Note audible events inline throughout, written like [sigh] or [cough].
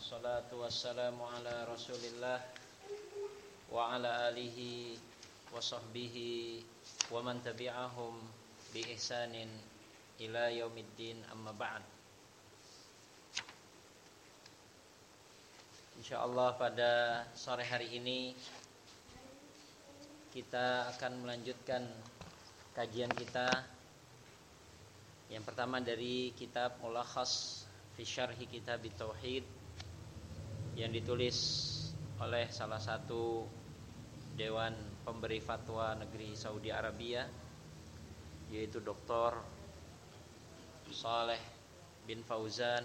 Wassalatu wassalamu ala rasulillah Wa ala alihi wa sahbihi Wa man tabi'ahum bi ihsanin ila yaumiddin amma ba'd. Insyaallah pada sore hari ini kita akan melanjutkan kajian kita. Yang pertama dari kitab Mulakhas fi Syarhi Kitab Tauhid yang ditulis oleh salah satu dewan pemberi fatwa negeri Saudi Arabia yaitu Dr. Saleh bin Fauzan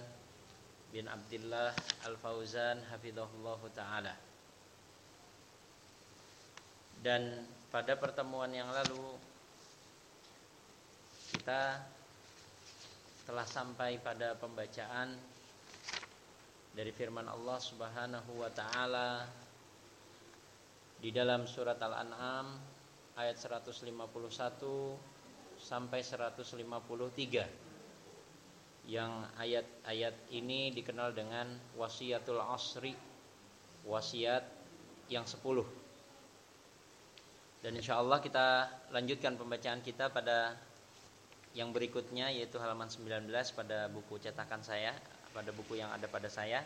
bin Abdullah Al-Fauzan hafizahullah taala. Dan pada pertemuan yang lalu kita telah sampai pada pembacaan dari firman Allah Subhanahu wa taala di dalam surat Al-An'am ayat 151 sampai 153 yang ayat-ayat ini dikenal dengan wasiatul asri wasiat yang 10 dan insya Allah kita lanjutkan pembacaan kita pada yang berikutnya yaitu halaman 19 pada buku cetakan saya, pada buku yang ada pada saya.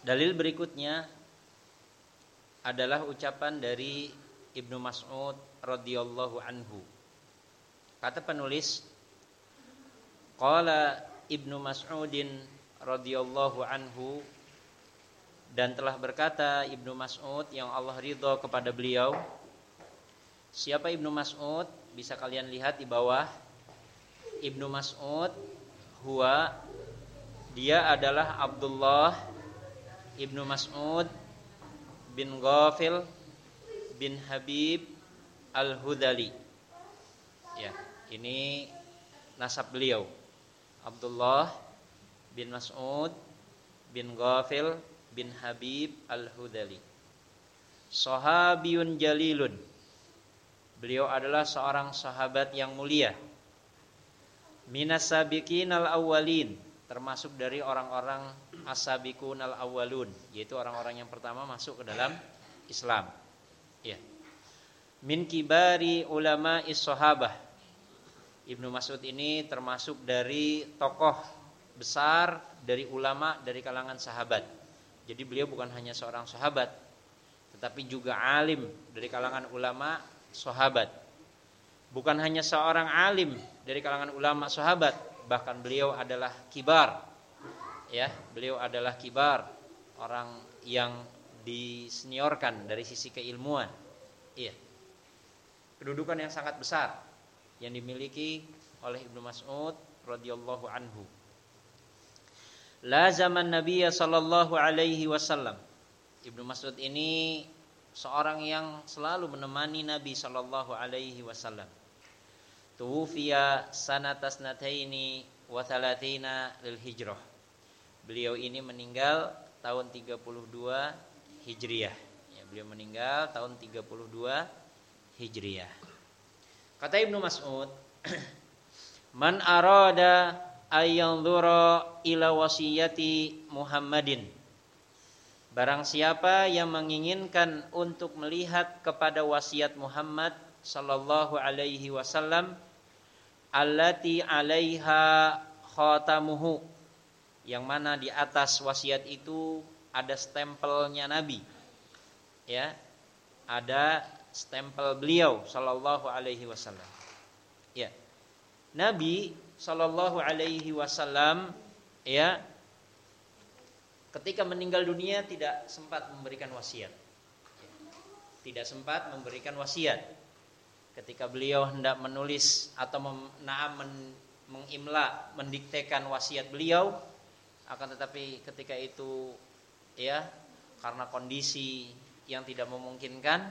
Dalil berikutnya adalah ucapan dari Ibnu Mas'ud radhiyallahu anhu. Kata penulis, qala Ibnu Mas'udin radhiyallahu anhu dan telah berkata Ibnu Mas'ud yang Allah ridho kepada beliau Siapa Ibnu Mas'ud? Bisa kalian lihat di bawah Ibnu Mas'ud Huwa Dia adalah Abdullah Ibnu Mas'ud Bin Ghafil Bin Habib Al-Hudali Ya, ini nasab beliau Abdullah bin Mas'ud bin Ghafil bin Habib Al-Hudali. Sahabiyun jalilun. Beliau adalah seorang sahabat yang mulia. Minas sabiqin al-awwalin, termasuk dari orang-orang as-sabiqun al-awwalun, yaitu orang-orang yang pertama masuk ke dalam Islam. Ya. Min kibari ulama is-sahabah. Ibnu Mas'ud ini termasuk dari tokoh besar dari ulama dari kalangan sahabat jadi beliau bukan hanya seorang sahabat, tetapi juga alim dari kalangan ulama sahabat. Bukan hanya seorang alim dari kalangan ulama sahabat, bahkan beliau adalah kibar. Ya, beliau adalah kibar, orang yang diseniorkan dari sisi keilmuan. Iya. Kedudukan yang sangat besar yang dimiliki oleh Ibnu Mas'ud radhiyallahu anhu la zaman Nabi sallallahu alaihi wasallam. Ibnu Mas'ud ini seorang yang selalu menemani Nabi sallallahu alaihi wasallam. Tuwfiya sanatas nataini wa lil hijrah. Beliau ini meninggal tahun 32 Hijriah. Ya, beliau meninggal tahun 32 Hijriah. Kata Ibnu Mas'ud, [clears throat] "Man arada ayanzura ila wasiyati Muhammadin Barang siapa yang menginginkan untuk melihat kepada wasiat Muhammad sallallahu alaihi wasallam allati 'alaiha khatamuhu yang mana di atas wasiat itu ada stempelnya Nabi. Ya. Ada stempel beliau sallallahu alaihi wasallam. Ya. Nabi Shallallahu Alaihi Wasallam ya ketika meninggal dunia tidak sempat memberikan wasiat. Tidak sempat memberikan wasiat. Ketika beliau hendak menulis atau mem, men, mengimla mendiktekan wasiat beliau akan tetapi ketika itu ya karena kondisi yang tidak memungkinkan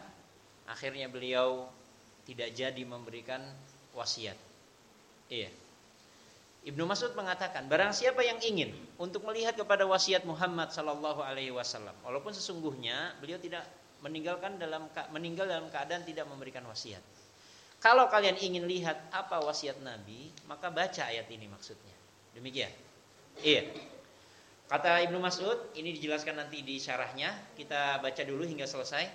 akhirnya beliau tidak jadi memberikan wasiat. Iya Ibnu Mas'ud mengatakan, barang siapa yang ingin untuk melihat kepada wasiat Muhammad sallallahu alaihi wasallam, walaupun sesungguhnya beliau tidak meninggalkan dalam meninggal dalam keadaan tidak memberikan wasiat. Kalau kalian ingin lihat apa wasiat Nabi, maka baca ayat ini maksudnya. Demikian. Iya. Kata Ibnu Mas'ud, ini dijelaskan nanti di syarahnya. Kita baca dulu hingga selesai.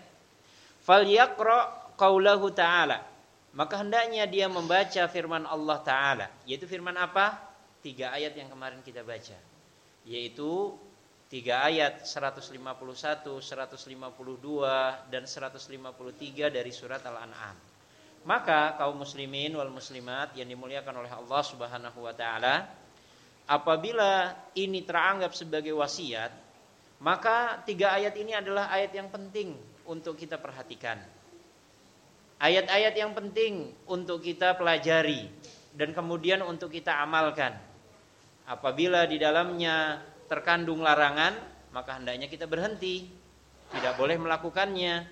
Fal yaqra qaulahu ta'ala. Maka hendaknya dia membaca firman Allah taala, yaitu firman apa? Tiga ayat yang kemarin kita baca. Yaitu tiga ayat 151, 152 dan 153 dari surat Al-An'am. Maka kaum muslimin wal muslimat yang dimuliakan oleh Allah Subhanahu wa taala, apabila ini teranggap sebagai wasiat, maka tiga ayat ini adalah ayat yang penting untuk kita perhatikan. Ayat-ayat yang penting untuk kita pelajari dan kemudian untuk kita amalkan. Apabila di dalamnya terkandung larangan, maka hendaknya kita berhenti, tidak boleh melakukannya.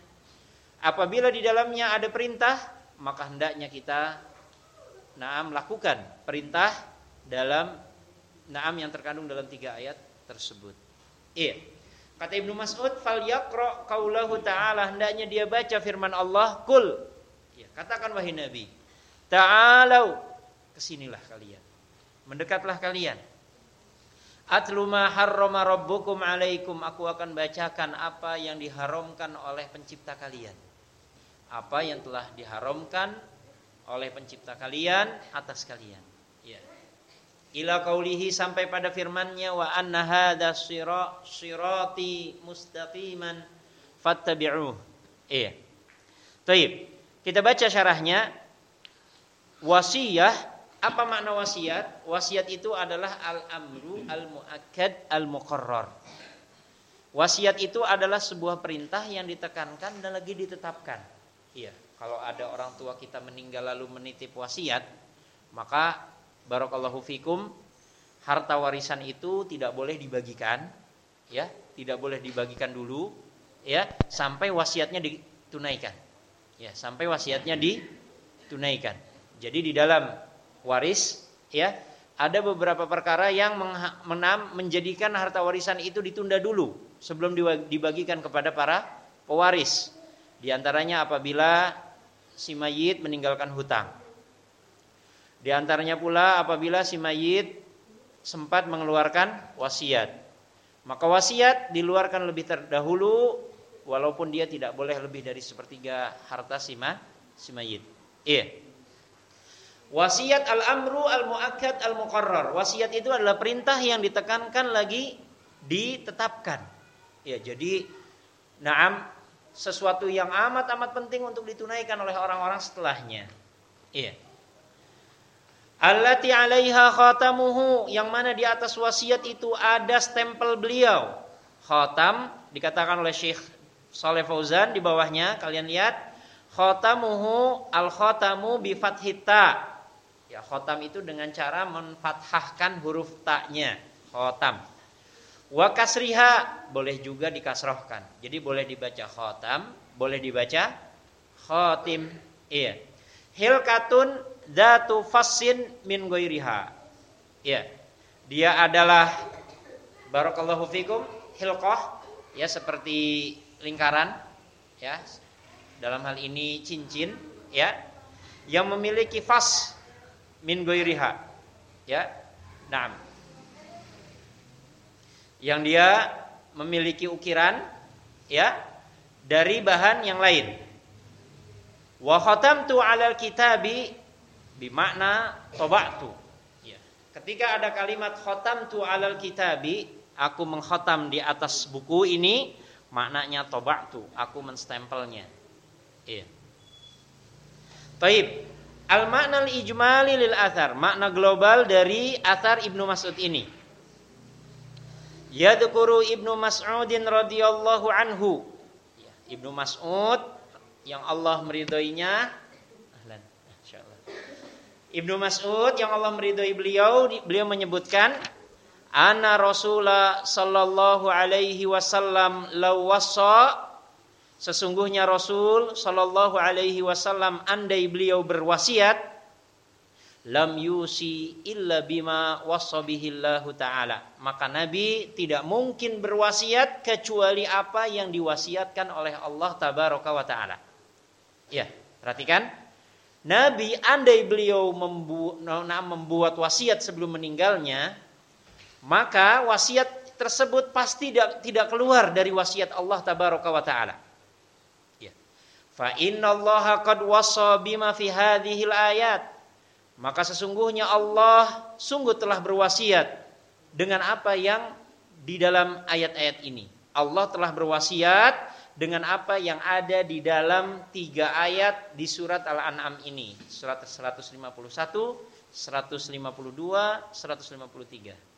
Apabila di dalamnya ada perintah, maka hendaknya kita naam lakukan perintah dalam naam yang terkandung dalam tiga ayat tersebut. Iya. Kata Ibnu Mas'ud, "Fal yaqra qaulahu ta'ala," hendaknya dia baca firman Allah, "Kul." Katakan wahai Nabi, "Ta'alau." Ke sinilah kalian. Mendekatlah kalian. Atlu ma harrama rabbukum alaikum. Aku akan bacakan apa yang diharamkan oleh pencipta kalian apa yang telah diharamkan oleh pencipta kalian atas kalian. Ya. Ila kaulihi sampai pada firman-Nya wa anna hadza sirati mustaqiman fattabi'uh. Iya. Taib. Kita baca syarahnya. Wasiyah apa makna wasiat? Wasiat itu adalah al-amru al-muakkad al-muqarrar. Wasiat itu adalah sebuah perintah yang ditekankan dan lagi ditetapkan. Iya, kalau ada orang tua kita meninggal lalu menitip wasiat, maka barakallahu fikum harta warisan itu tidak boleh dibagikan, ya, tidak boleh dibagikan dulu, ya, sampai wasiatnya ditunaikan. Ya, sampai wasiatnya ditunaikan. Jadi di dalam waris, ya, ada beberapa perkara yang menam, menjadikan harta warisan itu ditunda dulu sebelum dibagikan kepada para pewaris. Di antaranya apabila si mayit meninggalkan hutang. Di antaranya pula apabila si mayit sempat mengeluarkan wasiat. Maka wasiat diluarkan lebih terdahulu walaupun dia tidak boleh lebih dari sepertiga harta si, ma, si mayit. Iya. Wasiat al-amru al-muakkad al-muqarrar. Wasiat itu adalah perintah yang ditekankan lagi ditetapkan. Ya, jadi naam sesuatu yang amat-amat penting untuk ditunaikan oleh orang-orang setelahnya. Iya. Allati 'alaiha khatamuhu yang mana di atas wasiat itu ada stempel beliau. Khatam dikatakan oleh Syekh Saleh Fauzan di bawahnya kalian lihat khatamuhu al khatamu bi fathita. Ya, khatam itu dengan cara menfathahkan huruf ta-nya. Khatam. Wa kasriha boleh juga dikasrohkan. Jadi boleh dibaca khotam, boleh dibaca khotim. Iya. Hilkatun datu fasin min goiriha. Iya. Dia adalah barakallahu fikum hilqah ya seperti lingkaran ya. Dalam hal ini cincin ya yang memiliki fas min goiriha. Ya. Nah, yang dia memiliki ukiran ya dari bahan yang lain. Wa khatamtu 'alal kitabi bimakna tabatu. Ya. Ketika ada kalimat khatamtu 'alal kitabi, aku mengkhatam di atas buku ini, maknanya tabatu, aku menstempelnya. Iya. Taib. Al makna al ijmali lil athar, makna global dari athar Ibnu Mas'ud ini. Yadkuru Ibnu Mas'udin radhiyallahu anhu. Ya, Ibnu Mas'ud yang Allah meridhoinya. Ibnu Mas'ud yang Allah meridhoi beliau, beliau menyebutkan Ana Rasulullah sallallahu alaihi wasallam lawassa Sesungguhnya Rasul sallallahu alaihi wasallam andai beliau berwasiat lam yusi illa bima wasabihillahu taala. Maka Nabi tidak mungkin berwasiat kecuali apa yang diwasiatkan oleh Allah tabaraka wa taala. Ya, perhatikan. Nabi andai beliau membu membuat wasiat sebelum meninggalnya, maka wasiat tersebut pasti tidak tidak keluar dari wasiat Allah tabaraka wa taala. Ya. Fa innallaha qad wassa bima fi hadhil ayat. Maka sesungguhnya Allah sungguh telah berwasiat dengan apa yang di dalam ayat-ayat ini. Allah telah berwasiat dengan apa yang ada di dalam tiga ayat di surat Al-An'am ini. Surat 151, 152, 153.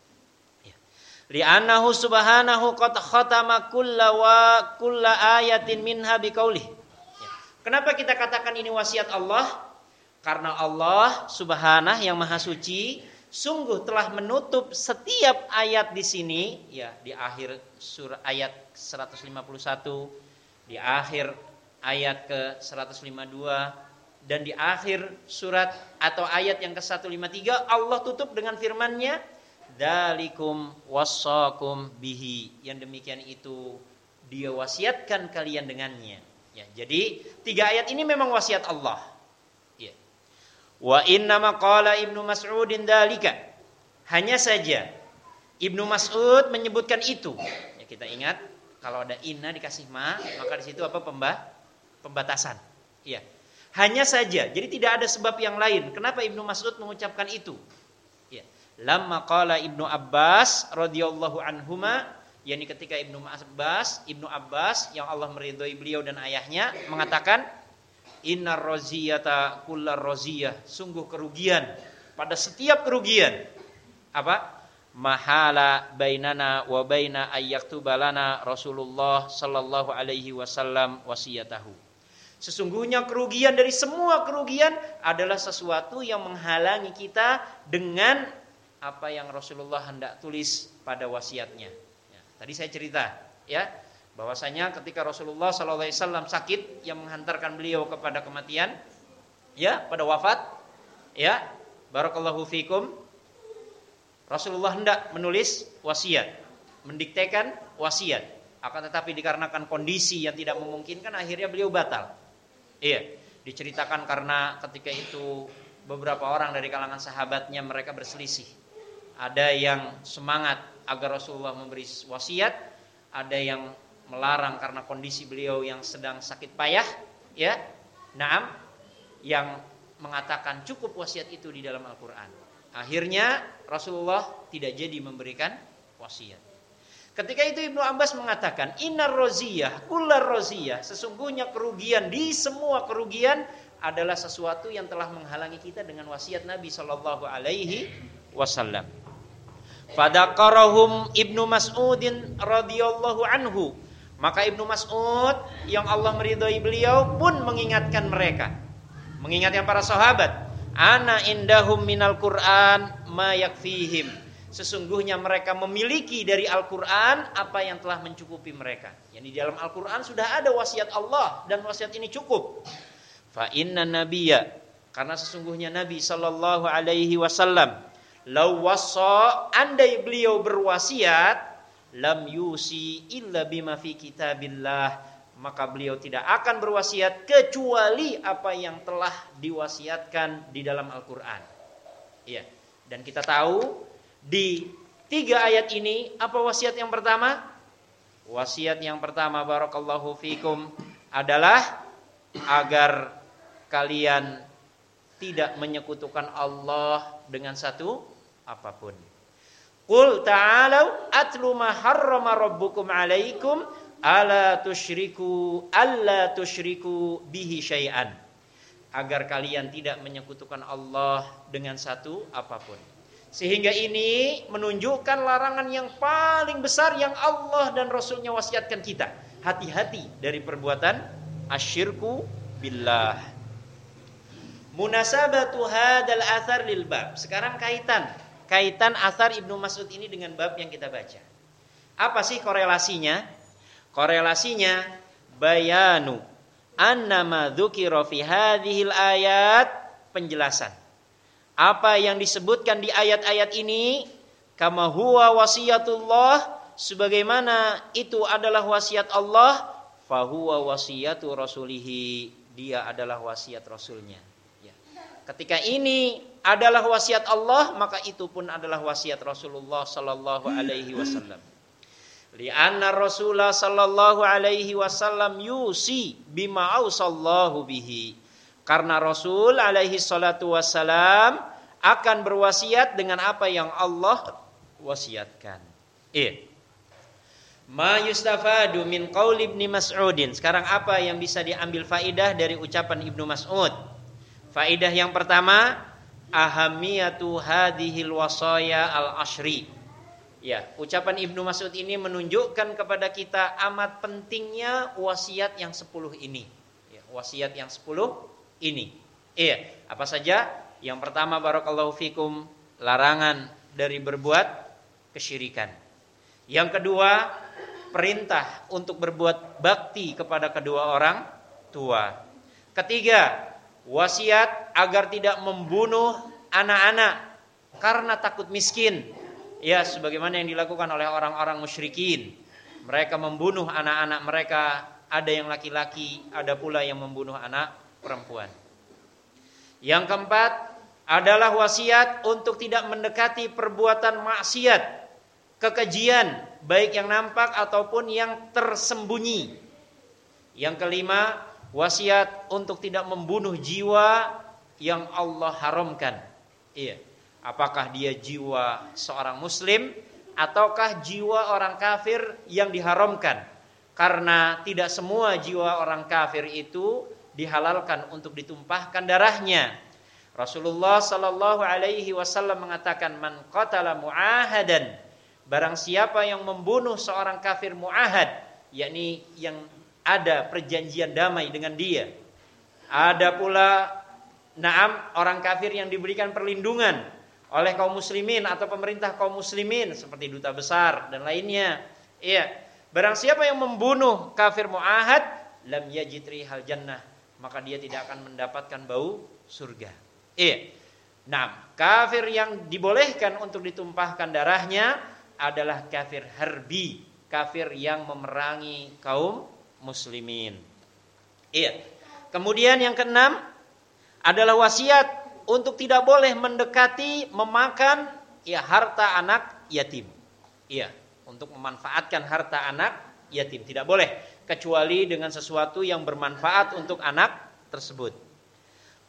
Li'annahu subhanahu qad khatama kulla wa kulla ayatin minha biqaulih. Ya. Kenapa kita katakan ini wasiat Allah? Karena Allah subhanah yang maha suci sungguh telah menutup setiap ayat di sini ya di akhir surah ayat 151 di akhir ayat ke 152 dan di akhir surat atau ayat yang ke-153 Allah tutup dengan firman-Nya dalikum wassakum bihi yang demikian itu dia wasiatkan kalian dengannya ya jadi tiga ayat ini memang wasiat Allah ya wa inna qala ibnu mas'udin dalika hanya saja ibnu Mas'ud menyebutkan itu ya kita ingat kalau ada inna dikasih ma, maka di situ apa pembah? Pembatasan. Iya. Hanya saja. Jadi tidak ada sebab yang lain. Kenapa Ibnu Mas'ud mengucapkan itu? Lamma qala Ibnu Abbas radhiyallahu anhuma yakni ketika Ibnu Abbas, Ibnu Abbas yang Allah meridhoi beliau dan ayahnya mengatakan innar roziyata kullar roziyah, sungguh kerugian pada setiap kerugian. Apa? mahala bainana wa baina ayyaktubalana Rasulullah sallallahu alaihi wasallam wasiyatahu. Sesungguhnya kerugian dari semua kerugian adalah sesuatu yang menghalangi kita dengan apa yang Rasulullah hendak tulis pada wasiatnya. Ya, tadi saya cerita, ya, bahwasanya ketika Rasulullah Wasallam sakit yang menghantarkan beliau kepada kematian, ya, pada wafat, ya, barakallahu fikum, Rasulullah hendak menulis wasiat, mendiktekan wasiat. Akan tetapi dikarenakan kondisi yang tidak memungkinkan akhirnya beliau batal. Iya, diceritakan karena ketika itu beberapa orang dari kalangan sahabatnya mereka berselisih. Ada yang semangat agar Rasulullah memberi wasiat, ada yang melarang karena kondisi beliau yang sedang sakit payah, ya. Naam, yang mengatakan cukup wasiat itu di dalam Al-Qur'an. Akhirnya Rasulullah tidak jadi memberikan wasiat. Ketika itu Ibnu Abbas mengatakan, "Innar roziyah, kullar roziyah." Sesungguhnya kerugian di semua kerugian adalah sesuatu yang telah menghalangi kita dengan wasiat Nabi Shallallahu alaihi wasallam. Fadakarahum Ibnu Mas'udin radhiyallahu anhu. Maka Ibnu Mas'ud yang Allah meridhai beliau pun mengingatkan mereka. Mengingatkan para sahabat Ana indahum minal Qur'an ma. Sesungguhnya mereka memiliki dari Al-Qur'an apa yang telah mencukupi mereka. Yani di dalam Al-Qur'an sudah ada wasiat Allah dan wasiat ini cukup. Fa inna nabiyya karena sesungguhnya Nabi sallallahu alaihi wasallam lau andai beliau berwasiat lam yusi illa bima fi kitabillah maka beliau tidak akan berwasiat kecuali apa yang telah diwasiatkan di dalam Al-Qur'an. Iya. Dan kita tahu di tiga ayat ini apa wasiat yang pertama? Wasiat yang pertama barakallahu fikum adalah agar kalian tidak menyekutukan Allah dengan satu apa pun. Qul ta'alu atlu ma harrama rabbukum alaikum ala tusyriku alla tusyriku bihi syai'an agar kalian tidak menyekutukan Allah dengan satu apa pun. Sehingga ini menunjukkan larangan yang paling besar yang Allah dan Rasulnya wasiatkan kita. Hati-hati dari perbuatan asyirku billah. Munasabatu hadal athar lil bab. Sekarang kaitan. Kaitan athar Ibnu Mas'ud ini dengan bab yang kita baca. Apa sih korelasinya? Korelasinya bayanu annama dzukira fi hadhil ayat penjelasan. Apa yang disebutkan di ayat-ayat ini kama huwa wasiyatullah sebagaimana itu adalah wasiat Allah fahuwa wasiyatu rasulihi dia adalah wasiat rasulnya ya ketika ini adalah wasiat Allah, maka itu pun adalah wasiat Rasulullah sallallahu alaihi wasallam. Lianna Rasulullah sallallahu alaihi wasallam yusi bima ausallahu bihi. Karena Rasul alaihi salatu wasallam akan berwasiat dengan apa yang Allah wasiatkan. Iya. Ma yustafadu min qaul Ibnu Mas'udin. Sekarang apa yang bisa diambil faidah dari ucapan Ibnu Mas'ud? Faidah yang pertama, ahamiyatu hadhil wasaya al-ashri. Ya, ucapan Ibnu Mas'ud ini menunjukkan kepada kita amat pentingnya wasiat yang sepuluh ini. Ya, wasiat yang sepuluh ini. Iya, apa saja? Yang pertama barakallahu fikum larangan dari berbuat kesyirikan. Yang kedua, perintah untuk berbuat bakti kepada kedua orang tua. Ketiga, wasiat agar tidak membunuh anak-anak karena takut miskin. Ya, sebagaimana yang dilakukan oleh orang-orang musyrikin. Mereka membunuh anak-anak mereka, ada yang laki-laki, ada pula yang membunuh anak perempuan. Yang keempat adalah wasiat untuk tidak mendekati perbuatan maksiat, kekejian, baik yang nampak ataupun yang tersembunyi. Yang kelima, wasiat untuk tidak membunuh jiwa yang Allah haramkan. Iya. Apakah dia jiwa seorang muslim ataukah jiwa orang kafir yang diharamkan? Karena tidak semua jiwa orang kafir itu dihalalkan untuk ditumpahkan darahnya. Rasulullah Shallallahu alaihi wasallam mengatakan man qatala muahadan barang siapa yang membunuh seorang kafir muahad yakni yang ada perjanjian damai dengan dia. Ada pula naam orang kafir yang diberikan perlindungan oleh kaum muslimin atau pemerintah kaum muslimin seperti duta besar dan lainnya. Iya. Barang siapa yang membunuh kafir muahad lam yajid rihal jannah, maka dia tidak akan mendapatkan bau surga. Iya. Nah, kafir yang dibolehkan untuk ditumpahkan darahnya adalah kafir harbi, kafir yang memerangi kaum muslimin. Iya. Kemudian yang keenam adalah wasiat untuk tidak boleh mendekati memakan ya harta anak yatim. Iya, untuk memanfaatkan harta anak yatim tidak boleh kecuali dengan sesuatu yang bermanfaat untuk anak tersebut.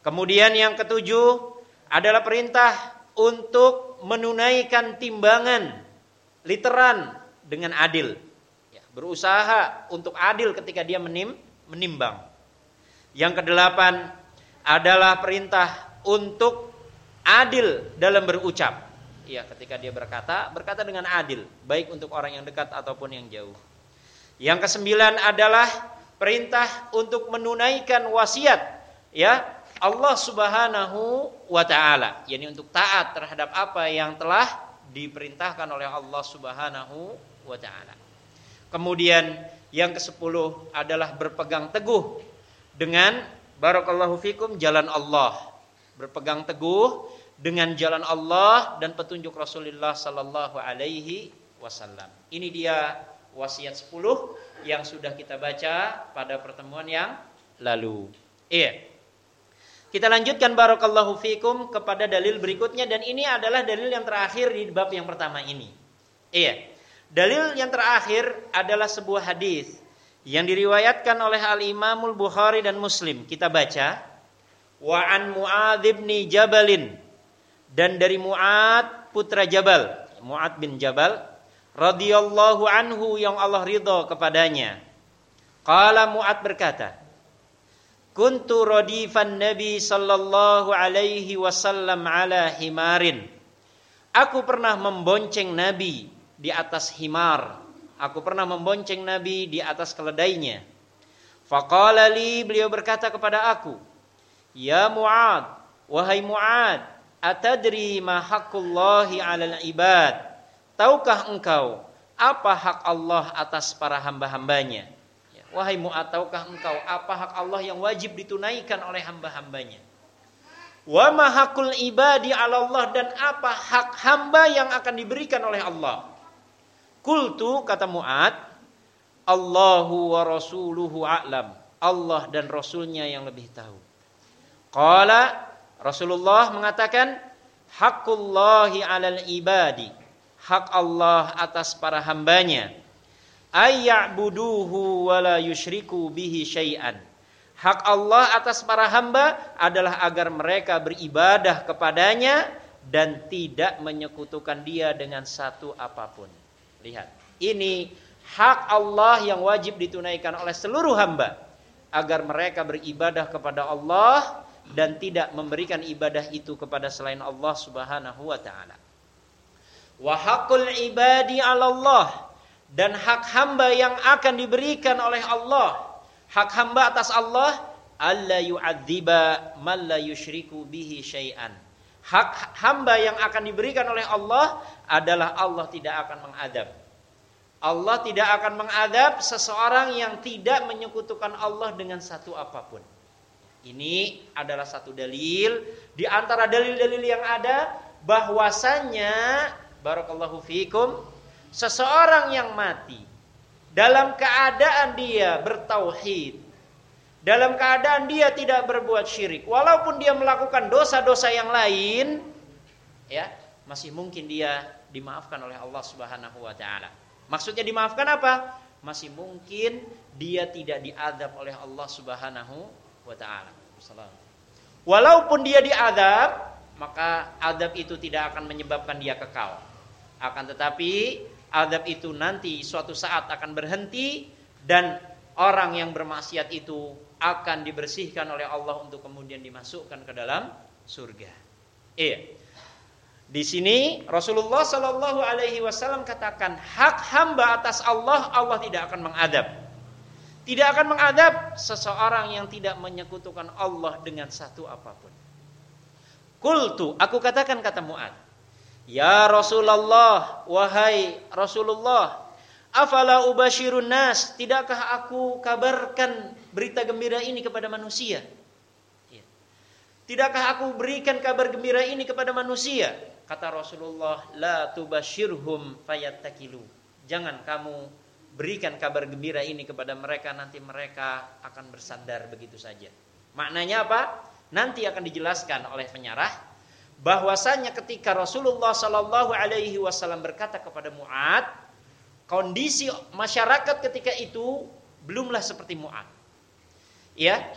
Kemudian yang ketujuh adalah perintah untuk menunaikan timbangan literan dengan adil. Berusaha untuk adil ketika dia menim, menimbang. Yang kedelapan adalah perintah untuk adil dalam berucap. Ya, ketika dia berkata, berkata dengan adil, baik untuk orang yang dekat ataupun yang jauh. Yang kesembilan adalah perintah untuk menunaikan wasiat, ya Allah Subhanahu wa taala, yakni untuk taat terhadap apa yang telah diperintahkan oleh Allah Subhanahu wa taala. Kemudian yang kesepuluh adalah berpegang teguh dengan barakallahu fikum jalan Allah berpegang teguh dengan jalan Allah dan petunjuk Rasulullah sallallahu alaihi wasallam. Ini dia wasiat 10 yang sudah kita baca pada pertemuan yang lalu. Iya. Kita lanjutkan barakallahu fikum kepada dalil berikutnya dan ini adalah dalil yang terakhir di bab yang pertama ini. Iya. Dalil yang terakhir adalah sebuah hadis yang diriwayatkan oleh Al Imamul Bukhari dan Muslim. Kita baca. Wa an Muadz bin Jabalin. Dan dari Muad putra Jabal. Muad bin Jabal radhiyallahu anhu yang Allah ridha kepadanya. Qala Muad berkata kuntu radifan nabi sallallahu alaihi wasallam ala himarin. Aku pernah membonceng nabi di atas himar aku pernah membonceng nabi di atas keledainya faqala li beliau berkata kepada aku Ya Mu'ad, wahai Mu'ad, atadri ma haqqullahi 'alal ibad? Tahukah engkau apa hak Allah atas para hamba-hambanya? Ya, wahai Mu'ad, tahukah engkau apa hak Allah yang wajib ditunaikan oleh hamba-hambanya? Wa ma haqqul ibadi 'ala Allah dan apa hak hamba yang akan diberikan oleh Allah? Kultu kata Mu'ad, Allahu wa rasuluhu a'lam. Allah dan Rasulnya yang lebih tahu. Qala Rasulullah mengatakan hakullahi 'alal ibadi. Hak Allah atas para hambanya. Ayya'buduhu wa la yusyriku bihi syai'an. Hak Allah atas para hamba adalah agar mereka beribadah kepadanya dan tidak menyekutukan dia dengan satu apa pun. Lihat, ini hak Allah yang wajib ditunaikan oleh seluruh hamba agar mereka beribadah kepada Allah dan tidak memberikan ibadah itu kepada selain Allah Subhanahu wa taala. Wa haqqul ibadi 'ala Allah dan hak hamba yang akan diberikan oleh Allah, hak hamba atas Allah alla yu'adziba man la yusyriku bihi syai'an. Hak hamba yang akan diberikan oleh Allah adalah Allah tidak akan mengadab. Allah tidak akan mengadab seseorang yang tidak menyekutukan Allah dengan satu apa pun. Ini adalah satu dalil di antara dalil-dalil yang ada bahwasanya barakallahu fikum seseorang yang mati dalam keadaan dia bertauhid dalam keadaan dia tidak berbuat syirik walaupun dia melakukan dosa-dosa yang lain ya masih mungkin dia dimaafkan oleh Allah Subhanahu wa taala. Maksudnya dimaafkan apa? Masih mungkin dia tidak diadab oleh Allah Subhanahu wa taala. Walaupun dia diadab, maka adab itu tidak akan menyebabkan dia kekal. Akan tetapi adab itu nanti suatu saat akan berhenti dan orang yang bermaksiat itu akan dibersihkan oleh Allah untuk kemudian dimasukkan ke dalam surga. Iya. Di sini Rasulullah Shallallahu Alaihi Wasallam katakan hak hamba atas Allah Allah tidak akan mengadab tidak akan mengadab seseorang yang tidak menyekutukan Allah dengan satu apa pun. Kultu, aku katakan kata Mu'ad. Ya Rasulullah, wahai Rasulullah, afala ubashirun nas, tidakkah aku kabarkan berita gembira ini kepada manusia? Ya. Tidakkah aku berikan kabar gembira ini kepada manusia? Kata Rasulullah, la tubashirhum fayattakilu. Jangan kamu berikan kabar gembira ini kepada mereka nanti mereka akan bersandar begitu saja. Maknanya apa? Nanti akan dijelaskan oleh penyarah bahwasanya ketika Rasulullah Shallallahu Alaihi Wasallam berkata kepada Muad, kondisi masyarakat ketika itu belumlah seperti Muad. Ya,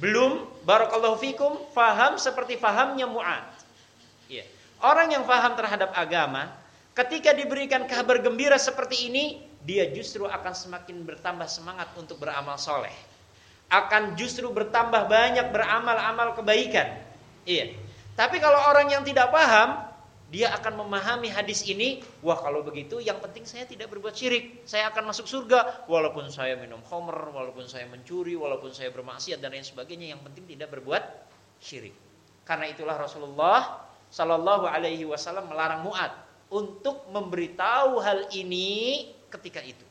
belum barakallahu fikum faham seperti fahamnya Muad. Ya. Orang yang faham terhadap agama ketika diberikan kabar gembira seperti ini dia justru akan semakin bertambah semangat untuk beramal soleh. Akan justru bertambah banyak beramal-amal kebaikan. Iya. Tapi kalau orang yang tidak paham, dia akan memahami hadis ini, wah kalau begitu yang penting saya tidak berbuat syirik, saya akan masuk surga walaupun saya minum khamr, walaupun saya mencuri, walaupun saya bermaksiat dan lain sebagainya, yang penting tidak berbuat syirik. Karena itulah Rasulullah Shallallahu alaihi wasallam melarang Muat untuk memberitahu hal ini ketika itu.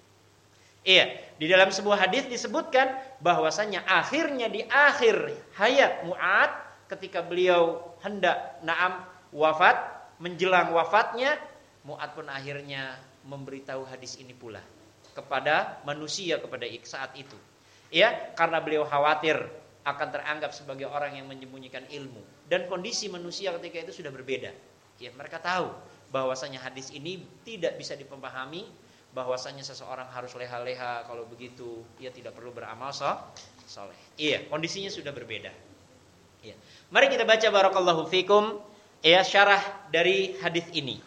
Iya, di dalam sebuah hadis disebutkan bahwasanya akhirnya di akhir hayat Mu'ad ketika beliau hendak naam wafat, menjelang wafatnya, Mu'ad pun akhirnya memberitahu hadis ini pula kepada manusia kepada saat itu. Ya, karena beliau khawatir akan teranggap sebagai orang yang menyembunyikan ilmu dan kondisi manusia ketika itu sudah berbeda. Ya, mereka tahu bahwasanya hadis ini tidak bisa dipahami bahwasanya seseorang harus leha-leha kalau begitu ia tidak perlu beramal soleh. Iya, kondisinya sudah berbeda. Iya. Mari kita baca barakallahu fikum ya syarah dari hadis ini.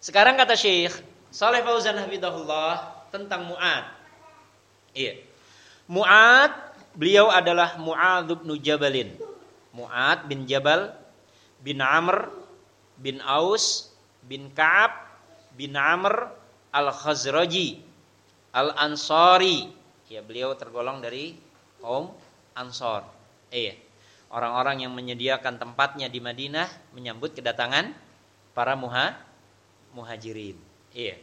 Sekarang kata Syekh Saleh Fauzan Hafidahullah tentang Mu'ad. Iya. Mu'ad beliau adalah Mu'ad bin Jabalin. Mu'ad bin Jabal bin Amr bin Aus bin Ka'ab bin Amr Al-Khazraji Al-Ansari. Ya, beliau tergolong dari kaum Ansor. Iya. Orang-orang yang menyediakan tempatnya di Madinah menyambut kedatangan para muha muhajirin. Iya.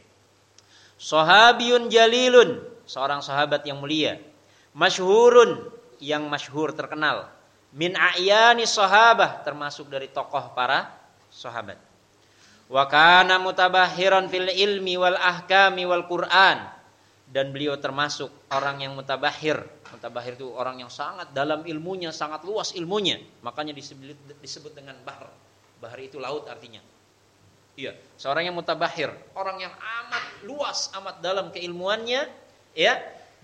Sahabiyun jalilun, seorang sahabat yang mulia. Masyhurun, yang masyhur terkenal. Min a'yani sahabah, termasuk dari tokoh para sahabat. Wa kana mutabahiran fil ilmi wal ahkami wal Qur'an dan beliau termasuk orang yang mutabahir Mutabahir itu orang yang sangat dalam ilmunya, sangat luas ilmunya. Makanya disebut, disebut dengan bahar. Bahar itu laut artinya. Iya, seorang yang mutabahir, orang yang amat luas, amat dalam keilmuannya, ya,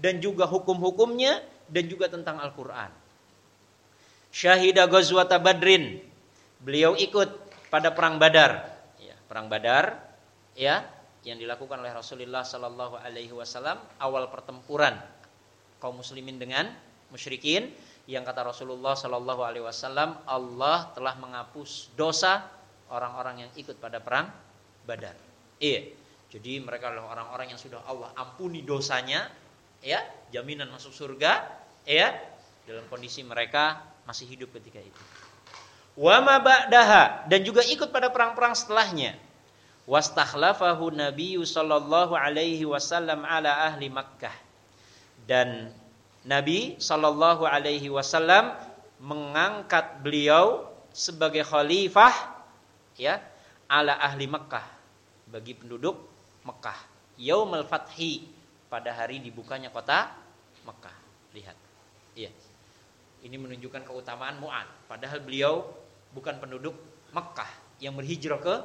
dan juga hukum-hukumnya dan juga tentang Al-Qur'an. Syahidah Ghazwata Badrin. Beliau ikut pada perang Badar. Ya, perang Badar ya yang dilakukan oleh Rasulullah sallallahu alaihi wasallam awal pertempuran kaum muslimin dengan musyrikin yang kata Rasulullah Shallallahu Alaihi Wasallam Allah telah menghapus dosa orang-orang yang ikut pada perang Badar. Iya. Jadi mereka adalah orang-orang yang sudah Allah ampuni dosanya, ya, jaminan masuk surga, ya, dalam kondisi mereka masih hidup ketika itu. Wa ma ba'daha dan juga ikut pada perang-perang setelahnya. Wastakhlafahu Nabiyyu sallallahu alaihi wasallam ala ahli Makkah dan Nabi Shallallahu Alaihi Wasallam mengangkat beliau sebagai khalifah ya ala ahli Mekah bagi penduduk Mekah Yaumul Fathi pada hari dibukanya kota Mekah lihat. Iya. Ini menunjukkan keutamaan Mu'ad. Padahal beliau bukan penduduk Mekah yang berhijrah ke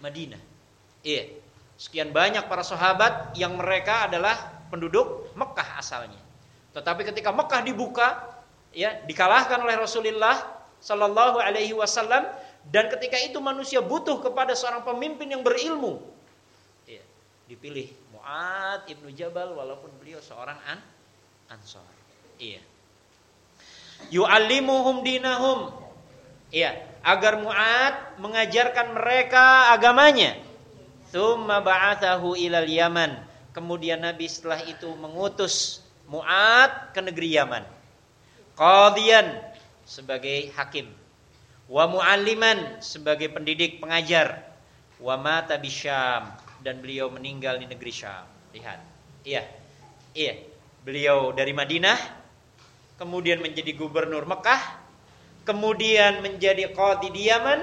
Madinah. Iya. Sekian banyak para sahabat yang mereka adalah penduduk Mekah asalnya. Tetapi ketika Mekah dibuka, ya dikalahkan oleh Rasulullah Shallallahu Alaihi Wasallam dan ketika itu manusia butuh kepada seorang pemimpin yang berilmu, ya, dipilih Muad ibnu Jabal walaupun beliau seorang an ansor. Iya. Yu'allimuhum dinahum. Iya, agar Muad mengajarkan mereka agamanya. Tsumma ba'athahu ilal Yaman Kemudian Nabi setelah itu mengutus Mu'ad ke negeri Yaman. Qadian sebagai hakim. Wa mu'alliman sebagai pendidik pengajar. Wa mata bisyam dan beliau meninggal di negeri Syam. Lihat. Iya. Iya. Beliau dari Madinah kemudian menjadi gubernur Mekah, kemudian menjadi qadi di Yaman,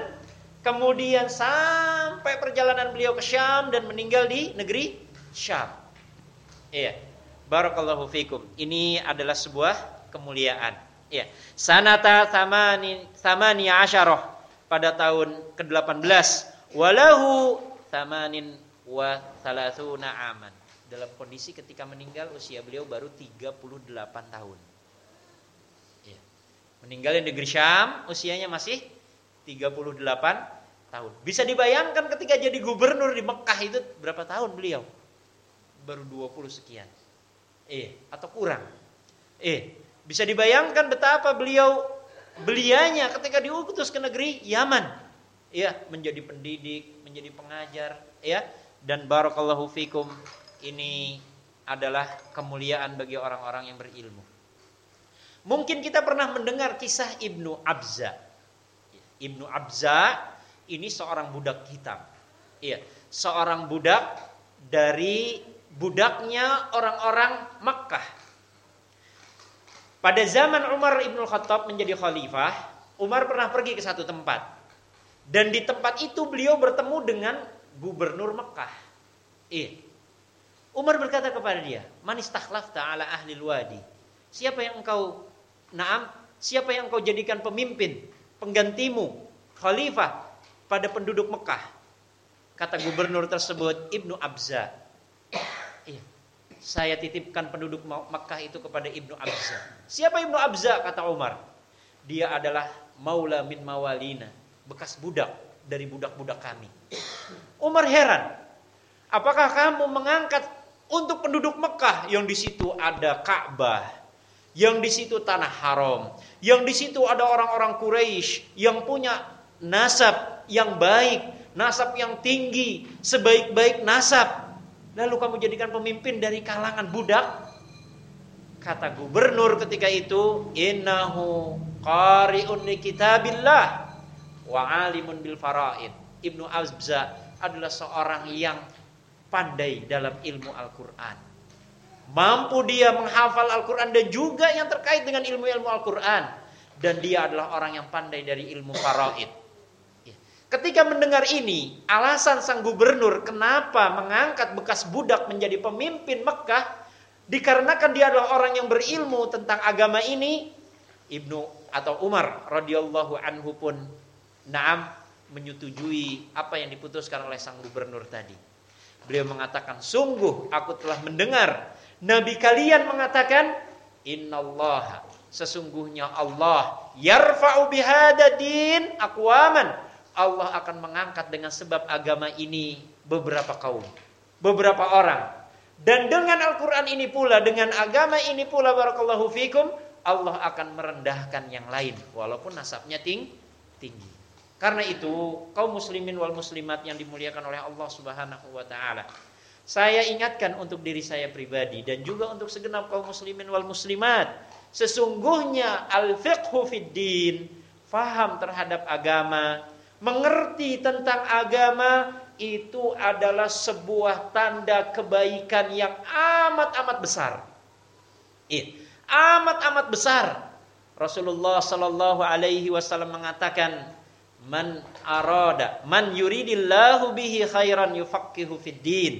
kemudian sampai perjalanan beliau ke Syam dan meninggal di negeri Syam. Iya. Barakallahu fikum. Ini adalah sebuah kemuliaan. Iya. Sanata samani samani asyarah pada tahun ke-18 walahu tamanin wa thalathuna aman. Dalam kondisi ketika meninggal usia beliau baru 38 tahun. Iya. Meninggal di negeri Syam usianya masih 38 tahun. Bisa dibayangkan ketika jadi gubernur di Mekah itu berapa tahun beliau? Baru 20 sekian. Eh, atau kurang. Eh, bisa dibayangkan betapa beliau belianya ketika diutus ke negeri Yaman. Ya, menjadi pendidik, menjadi pengajar, ya. Dan barakallahu fikum ini adalah kemuliaan bagi orang-orang yang berilmu. Mungkin kita pernah mendengar kisah Ibnu Abza. Ibnu Abza ini seorang budak hitam. Iya, seorang budak dari budaknya orang-orang Makkah. Pada zaman Umar Ibn Khattab menjadi khalifah, Umar pernah pergi ke satu tempat. Dan di tempat itu beliau bertemu dengan gubernur Mekah. Eh, Umar berkata kepada dia, Manis takhlaf ta'ala ahli wadi. Siapa yang engkau naam, siapa yang engkau jadikan pemimpin, penggantimu, khalifah pada penduduk Mekah? Kata gubernur tersebut Ibnu Abza saya titipkan penduduk Makkah itu kepada Ibnu Abza. Siapa Ibnu Abza? Kata Umar. Dia adalah maula min mawalina. Bekas budak dari budak-budak kami. Umar heran. Apakah kamu mengangkat untuk penduduk Mekah yang di situ ada Ka'bah, yang di situ tanah haram, yang di situ ada orang-orang Quraisy yang punya nasab yang baik, nasab yang tinggi, sebaik-baik nasab Lalu kamu jadikan pemimpin dari kalangan budak? Kata gubernur ketika itu, innahu qari'un kitabillah wa alimun bil faraid. Ibnu Azza adalah seorang yang pandai dalam ilmu Al-Qur'an. Mampu dia menghafal Al-Qur'an dan juga yang terkait dengan ilmu-ilmu Al-Qur'an dan dia adalah orang yang pandai dari ilmu faraid. Ketika mendengar ini, alasan sang gubernur kenapa mengangkat bekas budak menjadi pemimpin Mekah Dikarenakan dia adalah orang yang berilmu tentang agama ini, Ibnu atau Umar radhiyallahu anhu pun naam menyetujui apa yang diputuskan oleh sang gubernur tadi. Beliau mengatakan, "Sungguh aku telah mendengar nabi kalian mengatakan, innallaha sesungguhnya Allah yarfa'u din aqwaman." Allah akan mengangkat dengan sebab agama ini beberapa kaum, beberapa orang. Dan dengan Al-Qur'an ini pula, dengan agama ini pula barakallahu fikum, Allah akan merendahkan yang lain walaupun nasabnya ting tinggi. Karena itu kaum muslimin wal muslimat yang dimuliakan oleh Allah Subhanahu wa taala. Saya ingatkan untuk diri saya pribadi dan juga untuk segenap kaum muslimin wal muslimat, sesungguhnya al-fiqhu fid faham terhadap agama, mengerti tentang agama itu adalah sebuah tanda kebaikan yang amat-amat besar. Iya amat-amat besar. Rasulullah sallallahu alaihi wasallam mengatakan, "Man arada, man yuridillahu bihi khairan yufaqihu fid din."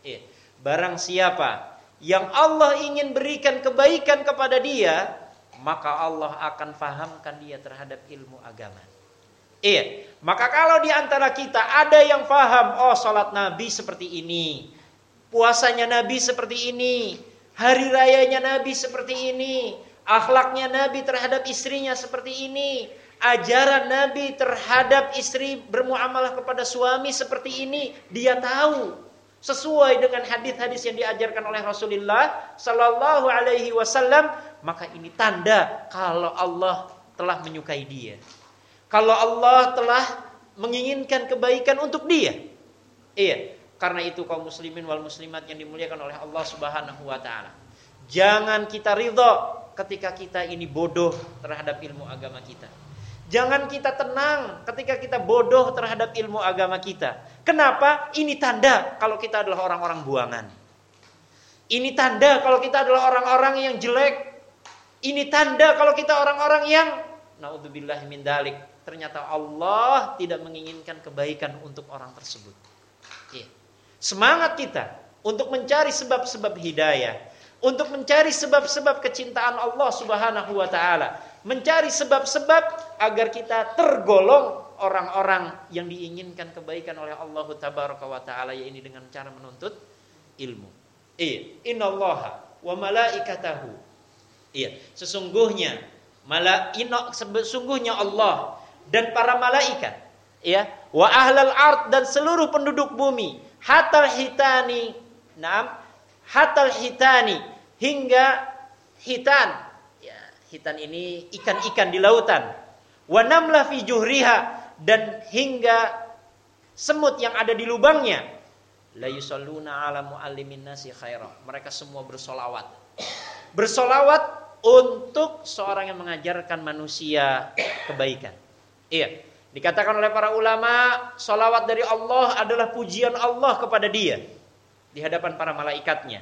Ya. Barang siapa yang Allah ingin berikan kebaikan kepada dia, maka Allah akan fahamkan dia terhadap ilmu agama. Iya, maka kalau di antara kita ada yang faham, oh salat Nabi seperti ini, puasanya Nabi seperti ini, Hari rayanya Nabi seperti ini, akhlaknya Nabi terhadap istrinya seperti ini, ajaran Nabi terhadap istri bermuamalah kepada suami seperti ini, dia tahu sesuai dengan hadis-hadis yang diajarkan oleh Rasulullah sallallahu alaihi wasallam, maka ini tanda kalau Allah telah menyukai dia. Kalau Allah telah menginginkan kebaikan untuk dia. Iya, karena itu kaum muslimin wal muslimat yang dimuliakan oleh Allah Subhanahu wa taala. Jangan kita ridho ketika kita ini bodoh terhadap ilmu agama kita. Jangan kita tenang ketika kita bodoh terhadap ilmu agama kita. Kenapa? Ini tanda kalau kita adalah orang-orang buangan. Ini tanda kalau kita adalah orang-orang yang jelek. Ini tanda kalau kita orang-orang yang naudzubillah min dalik. Ternyata Allah tidak menginginkan kebaikan untuk orang tersebut. Yeah. Semangat kita untuk mencari sebab-sebab hidayah, untuk mencari sebab-sebab kecintaan Allah Subhanahu wa taala, mencari sebab-sebab agar kita tergolong orang-orang yang diinginkan kebaikan oleh Allah tabaraka wa taala ini dengan cara menuntut ilmu. Iya, innallaha wa malaikatahu. Iya, sesungguhnya mala sesungguhnya Allah dan para malaikat ya wa ahlal ard dan seluruh penduduk bumi hatal hitani nam hatal hitani hingga hitan ya hitan ini ikan-ikan di lautan wa namla fi juhriha dan hingga semut yang ada di lubangnya la yusalluna ala muallimin nasi khaira mereka semua bersolawat. Bersolawat untuk seorang yang mengajarkan manusia kebaikan iya Dikatakan oleh para ulama, solawat dari Allah adalah pujian Allah kepada dia di hadapan para malaikatnya.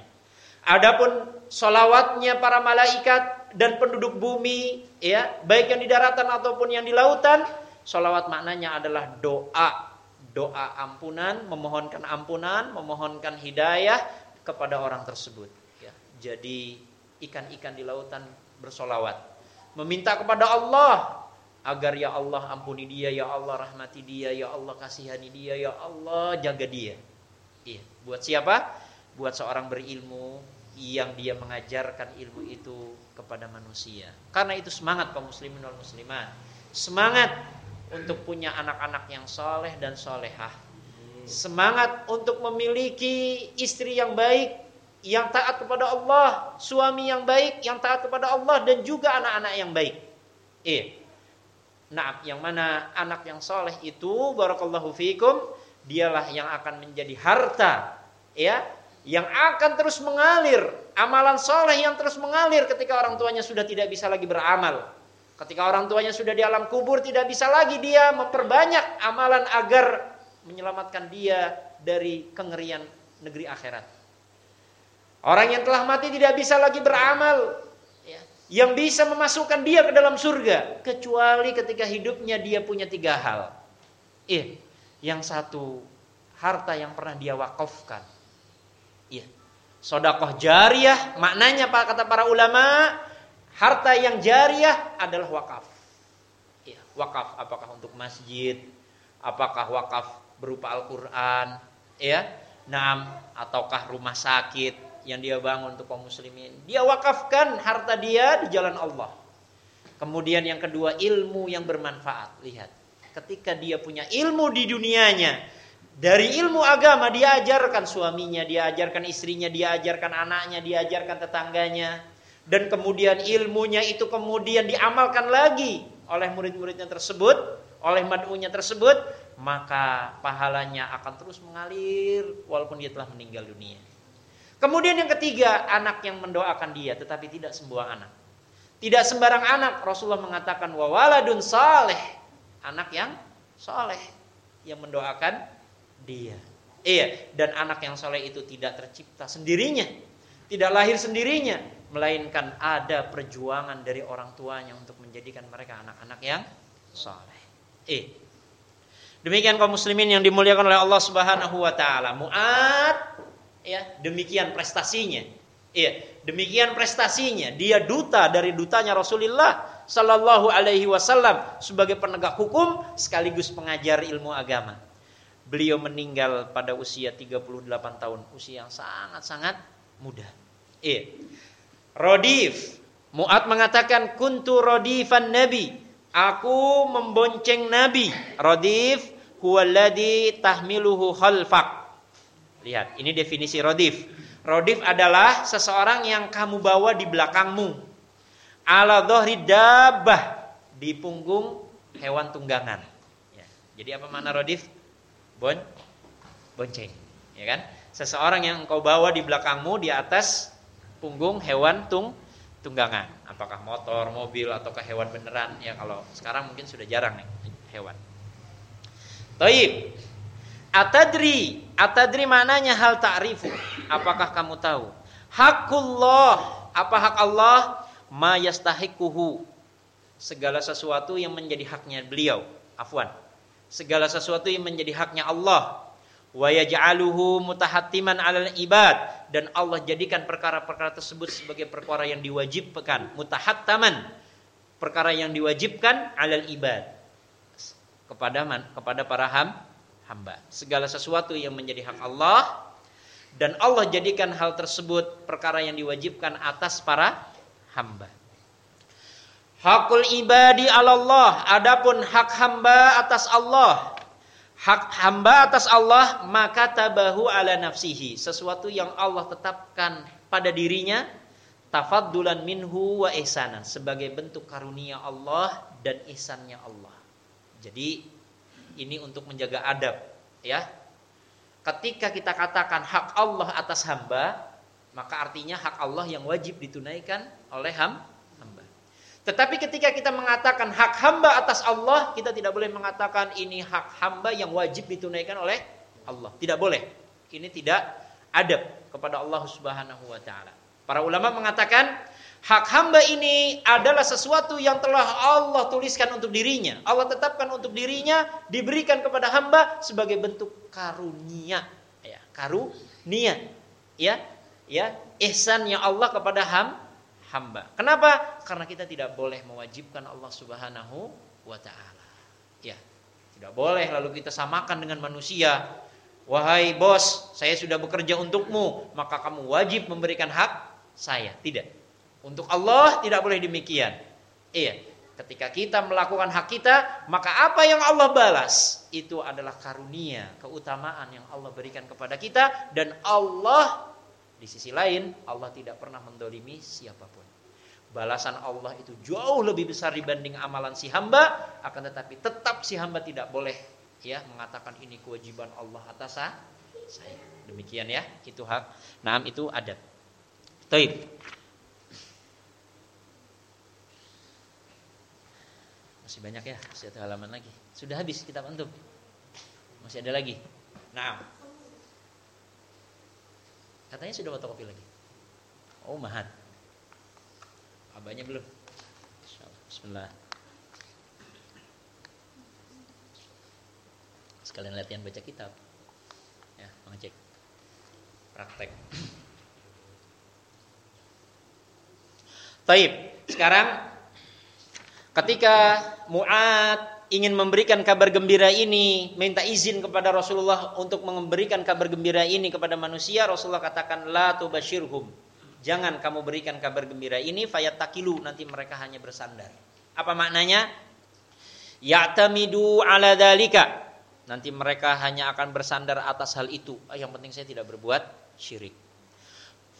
Adapun solawatnya para malaikat dan penduduk bumi, ya baik yang di daratan ataupun yang di lautan, solawat maknanya adalah doa, doa ampunan, memohonkan ampunan, memohonkan hidayah kepada orang tersebut. Ya, jadi ikan-ikan di lautan bersolawat, meminta kepada Allah agar ya Allah ampuni dia, ya Allah rahmati dia, ya Allah kasihani dia, ya Allah jaga dia. Iya, buat siapa? Buat seorang berilmu yang dia mengajarkan ilmu itu kepada manusia. Karena itu semangat kaum muslimin wal muslimat. Semangat untuk punya anak-anak yang soleh dan solehah. Semangat untuk memiliki istri yang baik, yang taat kepada Allah, suami yang baik, yang taat kepada Allah dan juga anak-anak yang baik. Iya. Nah, yang mana anak yang soleh itu barakallahu fikum dialah yang akan menjadi harta ya yang akan terus mengalir. Amalan soleh yang terus mengalir ketika orang tuanya sudah tidak bisa lagi beramal. Ketika orang tuanya sudah di alam kubur tidak bisa lagi dia memperbanyak amalan agar menyelamatkan dia dari kengerian negeri akhirat. Orang yang telah mati tidak bisa lagi beramal yang bisa memasukkan dia ke dalam surga kecuali ketika hidupnya dia punya tiga hal. Iya, yang satu harta yang pernah dia wakafkan. Iya. Sodakoh jariah, maknanya pak kata para ulama, harta yang jariah adalah wakaf. Ya, wakaf apakah untuk masjid, apakah wakaf berupa Al-Quran, ya, nam ataukah rumah sakit yang dia bangun untuk kaum muslimin. Dia wakafkan harta dia di jalan Allah. Kemudian yang kedua ilmu yang bermanfaat. Lihat, ketika dia punya ilmu di dunianya, dari ilmu agama dia ajarkan suaminya, dia ajarkan istrinya, dia ajarkan anaknya, dia ajarkan tetangganya. Dan kemudian ilmunya itu kemudian diamalkan lagi oleh murid-muridnya tersebut, oleh mad'unya tersebut, maka pahalanya akan terus mengalir walaupun dia telah meninggal dunia. Kemudian yang ketiga, anak yang mendoakan dia tetapi tidak semua anak. Tidak sembarang anak. Rasulullah mengatakan wa waladun saleh, anak yang soleh yang mendoakan dia. Iya, dan anak yang soleh itu tidak tercipta sendirinya, tidak lahir sendirinya, melainkan ada perjuangan dari orang tuanya untuk menjadikan mereka anak-anak yang soleh. Eh, demikian kaum muslimin yang dimuliakan oleh Allah Subhanahu Wa Taala. Muat, ya, demikian prestasinya. Iya, demikian prestasinya. Dia duta dari dutanya Rasulullah Sallallahu Alaihi Wasallam sebagai penegak hukum sekaligus pengajar ilmu agama. Beliau meninggal pada usia 38 tahun, usia yang sangat-sangat muda. Eh. Rodif. Mu'ad mengatakan kuntu rodifan nabi. Aku membonceng nabi. Rodif huwaladhi tahmiluhu khalfak. Lihat, ini definisi rodif. Rodif adalah seseorang yang kamu bawa di belakangmu. Ala dhahri dabah. Di punggung hewan tunggangan. Ya. Jadi apa mana rodif? bon bonceng, ya kan? Seseorang yang engkau bawa di belakangmu di atas punggung hewan tung tunggangan, apakah motor, mobil ataukah hewan beneran? Ya kalau sekarang mungkin sudah jarang nih hewan. Taib. Atadri, atadri mananya hal ta'rifu. Apakah kamu tahu? Hakullah, apa hak Allah? Ma. Segala sesuatu yang menjadi haknya beliau. Afwan segala sesuatu yang menjadi haknya Allah wa yaj'aluhu mutahattiman 'alal ibad dan Allah jadikan perkara-perkara tersebut sebagai perkara yang diwajibkan mutahattaman perkara yang diwajibkan 'alal ibad kepada man, kepada para ham, hamba segala sesuatu yang menjadi hak Allah dan Allah jadikan hal tersebut perkara yang diwajibkan atas para hamba Hakul ibadi Allah, adapun hak hamba atas Allah. Hak hamba atas Allah maka tabahu ala nafsihi, sesuatu yang Allah tetapkan pada dirinya tafaddulan minhu wa ihsanan sebagai bentuk karunia Allah dan ihsannya Allah. Jadi ini untuk menjaga adab ya. Ketika kita katakan hak Allah atas hamba, maka artinya hak Allah yang wajib ditunaikan oleh hamba tetapi ketika kita mengatakan hak hamba atas Allah, kita tidak boleh mengatakan ini hak hamba yang wajib ditunaikan oleh Allah. Tidak boleh. Ini tidak adab kepada Allah Subhanahu wa taala. Para ulama mengatakan hak hamba ini adalah sesuatu yang telah Allah tuliskan untuk dirinya. Allah tetapkan untuk dirinya diberikan kepada hamba sebagai bentuk karunia, ya, karunia. Ya, ya, ihsannya Allah kepada hamba hamba. Kenapa? Karena kita tidak boleh mewajibkan Allah Subhanahu wa taala. Ya. Tidak boleh lalu kita samakan dengan manusia. Wahai bos, saya sudah bekerja untukmu, maka kamu wajib memberikan hak saya. Tidak. Untuk Allah tidak boleh demikian. Iya. Ketika kita melakukan hak kita, maka apa yang Allah balas itu adalah karunia, keutamaan yang Allah berikan kepada kita dan Allah di sisi lain, Allah tidak pernah mendolimi siapa pun. Balasan Allah itu jauh lebih besar dibanding amalan si hamba, akan tetapi tetap si hamba tidak boleh ya mengatakan ini kewajiban Allah atas saya. Demikian ya, itu hak. Naam itu adat. Taib. Masih banyak ya, satu halaman lagi. Sudah habis kita antum. Masih ada lagi. Nah. Katanya sudah fotokopi lagi. Oh, mahat. Abahnya belum. Bismillah. Sekalian latihan baca kitab. Ya, mengecek. Praktek. [clears throat] Taib. Sekarang ketika Mu'ad ingin memberikan kabar gembira ini, minta izin kepada Rasulullah untuk memberikan kabar gembira ini kepada manusia, Rasulullah katakan la tubashirhum. Jangan kamu berikan kabar gembira ini fayat takilu nanti mereka hanya bersandar. Apa maknanya? Ya'tamidu ala dalika. Nanti mereka hanya akan bersandar atas hal itu. Ah, yang penting saya tidak berbuat syirik.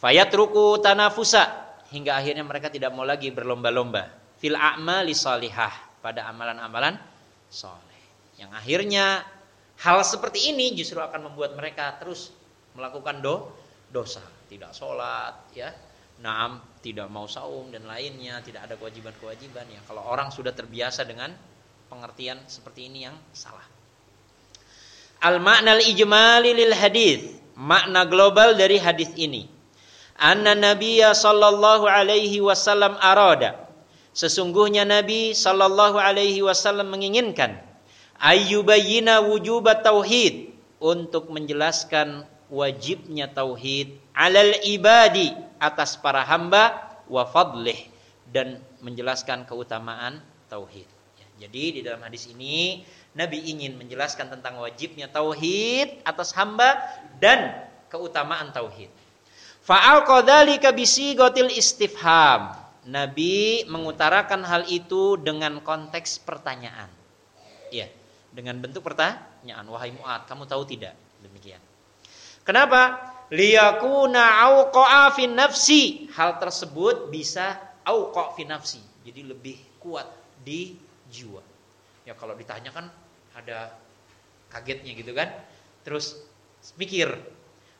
Fayatruku tanafusa hingga akhirnya mereka tidak mau lagi berlomba-lomba fil a'mali salihah pada amalan-amalan soleh. Yang akhirnya hal seperti ini justru akan membuat mereka terus melakukan do dosa, tidak sholat, ya, naam, tidak mau saum dan lainnya, tidak ada kewajiban-kewajiban ya. Kalau orang sudah terbiasa dengan pengertian seperti ini yang salah. Al makna ijmali lil hadis, makna global dari hadis ini. Anna Nabiya sallallahu alaihi wasallam arada. Sesungguhnya Nabi sallallahu alaihi wasallam menginginkan ayyubayyina wujubat tauhid untuk menjelaskan wajibnya tauhid alal ibadi atas para hamba wa fadlih dan menjelaskan keutamaan tauhid. Jadi di dalam hadis ini Nabi ingin menjelaskan tentang wajibnya tauhid atas hamba dan keutamaan tauhid. Fa'al qadzalika bisigotil istifham. Nabi mengutarakan hal itu dengan konteks pertanyaan. Ya, dengan bentuk pertanyaan. Wahai Mu'ad, kamu tahu tidak? Demikian. Kenapa? Liyakuna auqa'a fi nafsi. Hal tersebut bisa auqa fi nafsi. Jadi lebih kuat di jiwa. Ya kalau ditanya kan ada kagetnya gitu kan. Terus mikir.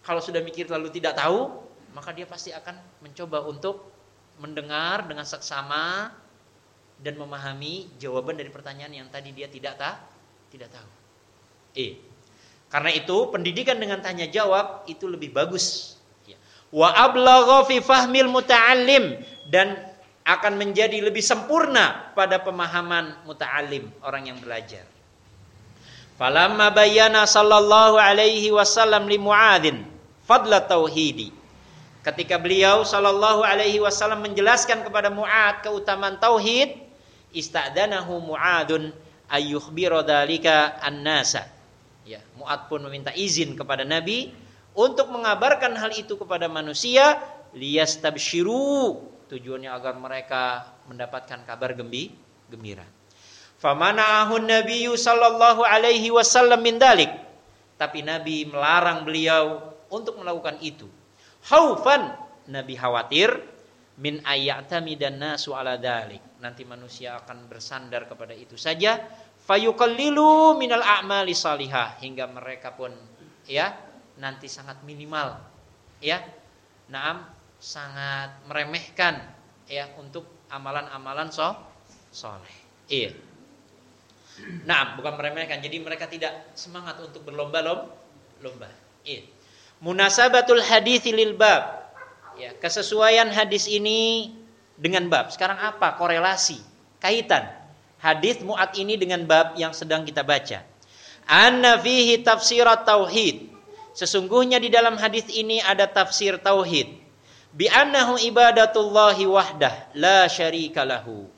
Kalau sudah mikir lalu tidak tahu, maka dia pasti akan mencoba untuk mendengar dengan seksama dan memahami jawaban dari pertanyaan yang tadi dia tidak tahu, tidak tahu. Eh, karena itu pendidikan dengan tanya jawab itu lebih bagus. Ya. Wa ablagha fi fahmil muta'allim dan akan menjadi lebih sempurna pada pemahaman muta'allim, orang yang belajar. Falamma bayyana sallallahu alaihi wasallam li Muadzin fadla tauhidi. Ketika beliau sallallahu alaihi wasallam menjelaskan kepada Muad keutamaan tauhid, istadanahu Muadun ayyukhbira dzalika an-nasa. Ya, Muad pun meminta izin kepada Nabi untuk mengabarkan hal itu kepada manusia liyastabshiru tujuannya agar mereka mendapatkan kabar gembi, gembira. Famana'ahun Nabi sallallahu alaihi wasallam min dalik. Tapi Nabi melarang beliau untuk melakukan itu. Haufan Nabi khawatir min ayatami dan nasu ala dalik. Nanti manusia akan bersandar kepada itu saja. Fayukallilu minal a'mali salihah hingga mereka pun ya nanti sangat minimal ya. Naam sangat meremehkan ya untuk amalan-amalan so soleh. Iya. Nah, bukan meremehkan. Jadi mereka tidak semangat untuk berlomba-lomba. Iya. Munasabatul hadis lil bab. Ya, kesesuaian hadis ini dengan bab. Sekarang apa korelasi, kaitan hadis muat ini dengan bab yang sedang kita baca? Anna fihi tafsirat tauhid. Sesungguhnya di dalam hadis ini ada tafsir tauhid. Bi annahu ibadatullahi wahdah la syarika lahu.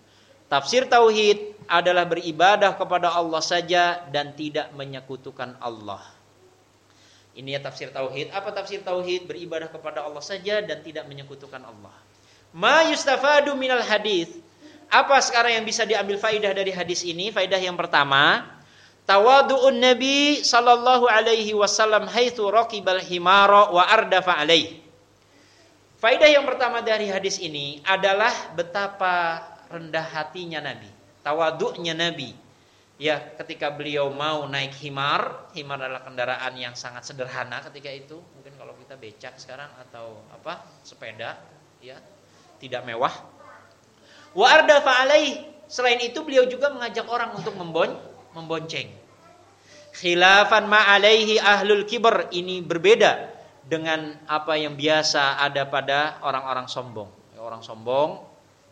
Tafsir tauhid adalah beribadah kepada Allah saja dan tidak menyekutukan Allah. Ini ya tafsir tauhid. Apa tafsir tauhid? Beribadah kepada Allah saja dan tidak menyekutukan Allah. Ma yustafadu minal hadis. Apa sekarang yang bisa diambil faidah dari hadis ini? Faidah yang pertama, tawadu'un Nabi sallallahu alaihi wasallam haitsu raqibal himara wa ardafa alaihi. Faidah yang pertama dari hadis ini adalah betapa rendah hatinya Nabi tawaduknya Nabi. Ya, ketika beliau mau naik himar, himar adalah kendaraan yang sangat sederhana ketika itu. Mungkin kalau kita becak sekarang atau apa, sepeda, ya, tidak mewah. Wa ardafa alaih. Selain itu beliau juga mengajak orang untuk membon membonceng. Khilafan ma alaihi ahlul kibar ini berbeda dengan apa yang biasa ada pada orang-orang sombong. Orang sombong,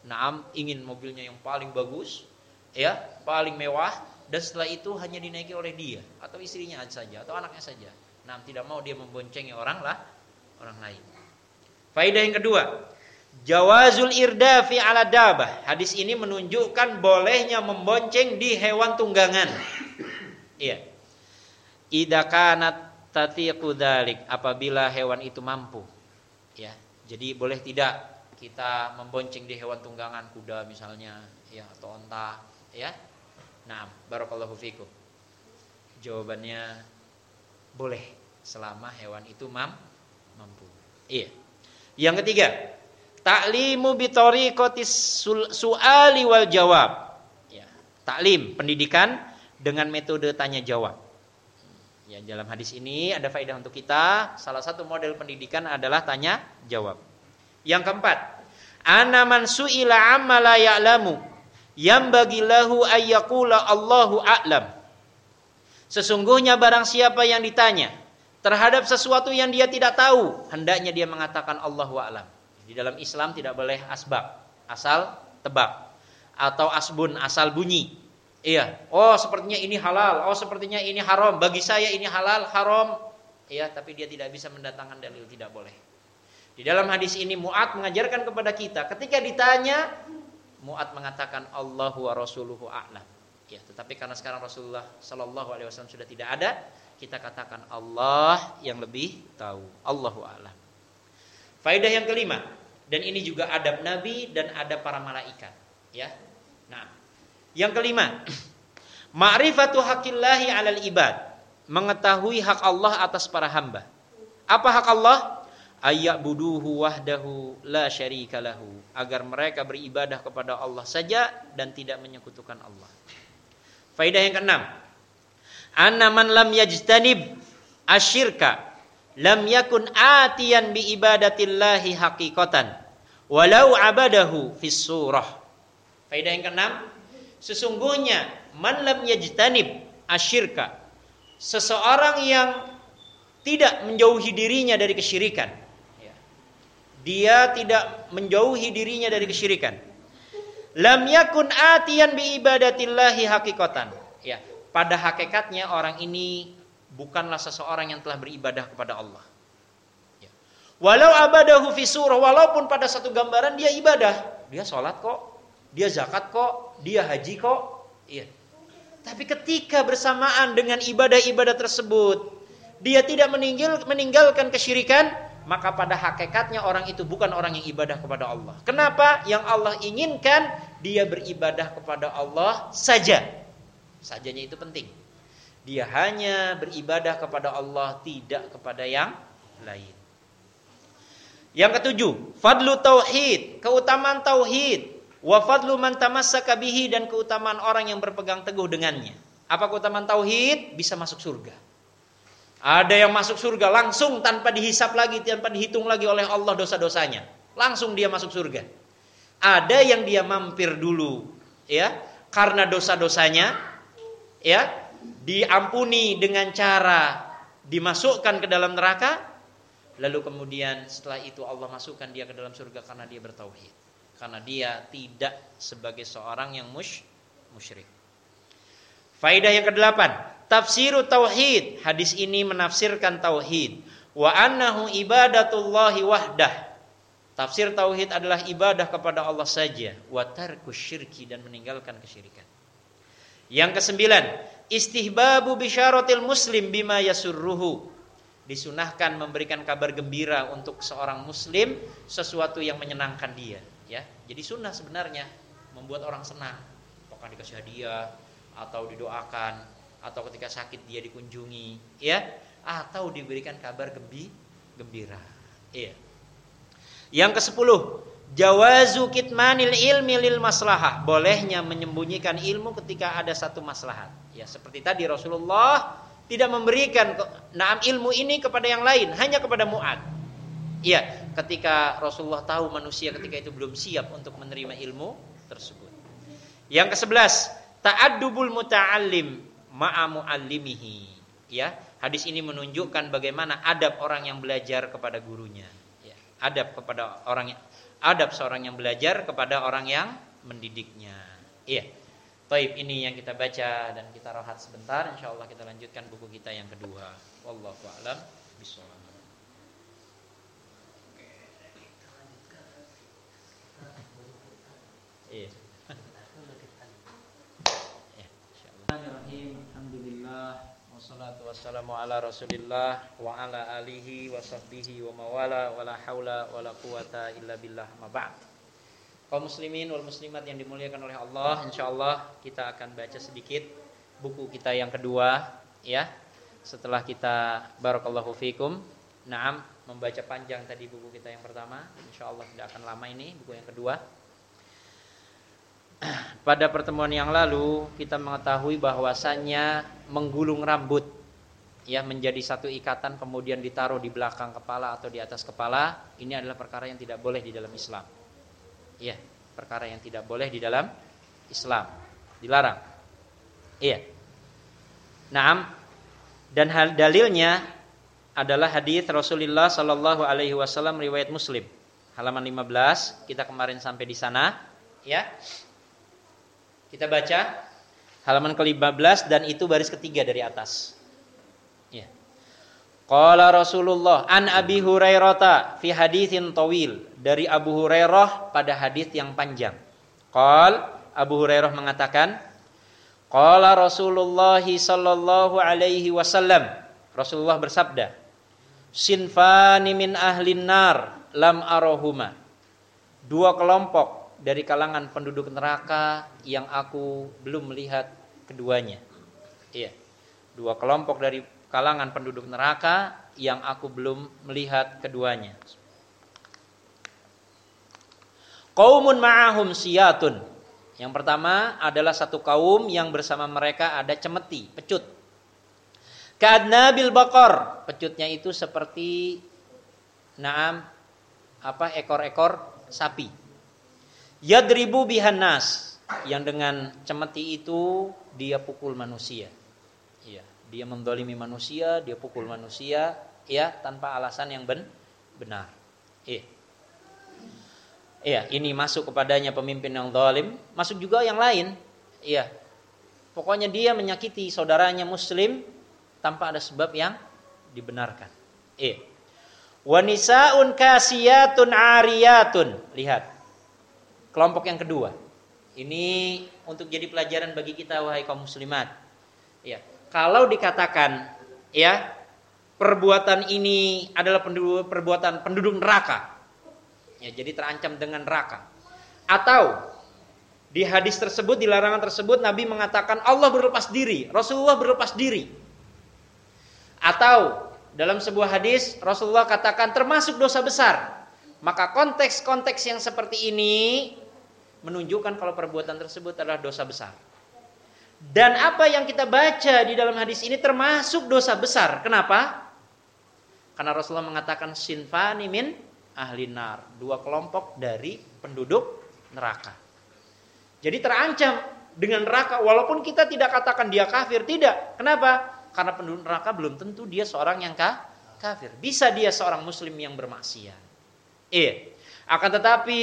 naam ingin mobilnya yang paling bagus, ya paling mewah dan setelah itu hanya dinaiki oleh dia atau istrinya saja atau anaknya saja. Nah, tidak mau dia memboncengi orang lah orang lain. Faedah yang kedua, Jawazul irdafi ala dabah. Hadis ini menunjukkan bolehnya membonceng di hewan tunggangan. Iya. Idza kanat tatiqu dzalik apabila hewan itu mampu. Ya. Jadi boleh tidak kita membonceng di hewan tunggangan kuda misalnya ya atau onta ya. Nah, barakallahu fikum. Jawabannya boleh selama hewan itu mam mampu. Iya. Yang ketiga, Taklimu bitoriqatis su'ali wal jawab. Ya, taklim, pendidikan dengan metode tanya jawab. Ya, dalam hadis ini ada faedah untuk kita. Salah satu model pendidikan adalah tanya jawab. Yang keempat, ana man su'ila amma la ya'lamu yambagi lahu ayyaqula Allahu a'lam. Sesungguhnya barang siapa yang ditanya terhadap sesuatu yang dia tidak tahu, hendaknya dia mengatakan Allahu a'lam. Di dalam Islam tidak boleh asbab, asal tebak atau asbun, asal bunyi. Iya, oh sepertinya ini halal, oh sepertinya ini haram. Bagi saya ini halal, haram. Iya, tapi dia tidak bisa mendatangkan dalil tidak boleh. Di dalam hadis ini Mu'ad mengajarkan kepada kita ketika ditanya Mu'ad mengatakan Allahu wa rasuluhu a'lam. Ya, tetapi karena sekarang Rasulullah Shallallahu alaihi wasallam sudah tidak ada, kita katakan Allah yang lebih tahu. Allahu a'lam. Faedah yang kelima, dan ini juga adab Nabi dan ada para malaikat, ya. Nah, yang kelima, [clears throat] ma'rifatu hakillahi 'alal ibad, mengetahui hak Allah atas para hamba. Apa hak Allah? Buduhu wahdahu la syarika lahu, agar mereka beribadah kepada Allah saja dan tidak menyekutukan Allah. Faedah yang keenam, anna man lam yajtanib asyirka lam yakun atiyan bi ibadatillahi haqiqatan walau abadahu fis surah. Faedah yang keenam, sesungguhnya man lam yajtanib asyirka seseorang yang tidak menjauhi dirinya dari kesyirikan. Dia tidak menjauhi dirinya dari kesyirikan. Lam yakun atiyan bi ibadatillahi haqiqatan. Ya, pada hakikatnya orang ini bukanlah seseorang yang telah beribadah kepada Allah. Ya. Walau abadahu fi surah, walaupun pada satu gambaran dia ibadah, dia sholat kok, dia zakat kok, dia haji kok, iya. Tapi ketika bersamaan dengan ibadah-ibadah tersebut, dia tidak meninggal, meninggalkan kesyirikan, maka pada hakikatnya orang itu bukan orang yang ibadah kepada Allah. Kenapa? Yang Allah inginkan dia beribadah kepada Allah saja. Sajanya itu penting. Dia hanya beribadah kepada Allah, tidak kepada yang lain. Yang ketujuh, fadlu tauhid, keutamaan tauhid, wa fadlu man tamassaka bihi dan keutamaan orang yang berpegang teguh dengannya. Apa keutamaan tauhid? Bisa masuk surga. Ada yang masuk surga langsung tanpa dihisap lagi, tanpa dihitung lagi oleh Allah dosa-dosanya. Langsung dia masuk surga. Ada yang dia mampir dulu, ya, karena dosa-dosanya, ya, diampuni dengan cara dimasukkan ke dalam neraka lalu kemudian setelah itu Allah masukkan dia ke dalam surga karena dia bertauhid karena dia tidak sebagai seorang yang musyrik Faidah yang kedelapan, tafsiru tauhid. Hadis ini menafsirkan tauhid. Wa annahu ibadatullahi wahdah. Tafsir tauhid adalah ibadah kepada Allah saja. Wa tarku syirki dan meninggalkan kesyirikan. Yang kesembilan, istihbabu bisyaratil muslim bima yasurruhu. Disunahkan memberikan kabar gembira untuk seorang muslim sesuatu yang menyenangkan dia, ya. Jadi sunnah sebenarnya membuat orang senang. Apakah dikasih hadiah atau didoakan atau ketika sakit dia dikunjungi, ya, atau diberikan kabar gembi gembira. Iya. Yang kesepuluh, Jawazu kitmanil ilmi lil maslahah. Bolehnya menyembunyikan ilmu ketika ada satu maslahat. Ya, seperti tadi Rasulullah tidak memberikan naam ilmu ini kepada yang lain, hanya kepada Mu'ad. Iya, ketika Rasulullah tahu manusia ketika itu belum siap untuk menerima ilmu tersebut. Yang ke-11, ta'addubul muta'allim ma'a muallimihi. Ya, hadis ini menunjukkan bagaimana adab orang yang belajar kepada gurunya. Ya, adab kepada orang yang adab seorang yang belajar kepada orang yang mendidiknya. Iya. Taib ini yang kita baca dan kita rahat sebentar. Insya Allah kita lanjutkan buku kita yang kedua. Wallahu a'lam bishawab. Iya. Ya, Alhamdulillah wassalatu wassalamu ala Rasulillah wa ala alihi wa sahbihi wa mawala wala haula wala quwata illa billah ma ba'd. Kaum muslimin wal muslimat yang dimuliakan oleh Allah, insyaallah kita akan baca sedikit buku kita yang kedua ya. Setelah kita barakallahu fikum, na'am membaca panjang tadi buku kita yang pertama, insyaallah tidak akan lama ini buku yang kedua. Pada pertemuan yang lalu kita mengetahui bahwasannya menggulung rambut ya menjadi satu ikatan kemudian ditaruh di belakang kepala atau di atas kepala ini adalah perkara yang tidak boleh di dalam Islam. Ya, perkara yang tidak boleh di dalam Islam. Dilarang. Iya. Naam. Dan hal dalilnya adalah hadis Rasulullah Shallallahu alaihi wasallam riwayat Muslim. Halaman 15, kita kemarin sampai di sana, ya. Kita baca halaman ke-15 dan itu baris ketiga dari atas. Ya. Qala Rasulullah an Abi Hurairah fi haditsin tawil dari Abu Hurairah pada hadis yang panjang. Qal Abu Hurairah mengatakan Qala Rasulullah sallallahu alaihi wasallam Rasulullah bersabda Sinfani min ahlin nar lam arohuma Dua kelompok dari kalangan penduduk neraka yang aku belum melihat keduanya. Iya. Dua kelompok dari kalangan penduduk neraka yang aku belum melihat keduanya. Qaumun ma'ahum siyatun. Yang pertama adalah satu kaum yang bersama mereka ada cemeti, pecut. Kadnabil bakor. Pecutnya itu seperti naam apa ekor-ekor sapi Yadribu bihan nas yang dengan cemeti itu dia pukul manusia. Iya, dia mendolimi manusia, dia pukul manusia, ya tanpa alasan yang ben benar. Iya. Iya, ini masuk kepadanya pemimpin yang zalim, masuk juga yang lain. Iya. Pokoknya dia menyakiti saudaranya muslim tanpa ada sebab yang dibenarkan. Iya. Wanisaun kasiyatun ariyatun. Lihat kelompok yang kedua. Ini untuk jadi pelajaran bagi kita wahai kaum muslimat. Ya, kalau dikatakan ya perbuatan ini adalah perbuatan penduduk neraka. Ya, jadi terancam dengan neraka. Atau di hadis tersebut, di larangan tersebut Nabi mengatakan Allah berlepas diri, Rasulullah berlepas diri. Atau dalam sebuah hadis Rasulullah katakan termasuk dosa besar. Maka konteks-konteks yang seperti ini menunjukkan kalau perbuatan tersebut adalah dosa besar. Dan apa yang kita baca di dalam hadis ini termasuk dosa besar. Kenapa? Karena Rasulullah mengatakan sinfani min ahli nar, dua kelompok dari penduduk neraka. Jadi terancam dengan neraka walaupun kita tidak katakan dia kafir, tidak. Kenapa? Karena penduduk neraka belum tentu dia seorang yang kafir. Bisa dia seorang muslim yang bermaksiat. Eh, akan tetapi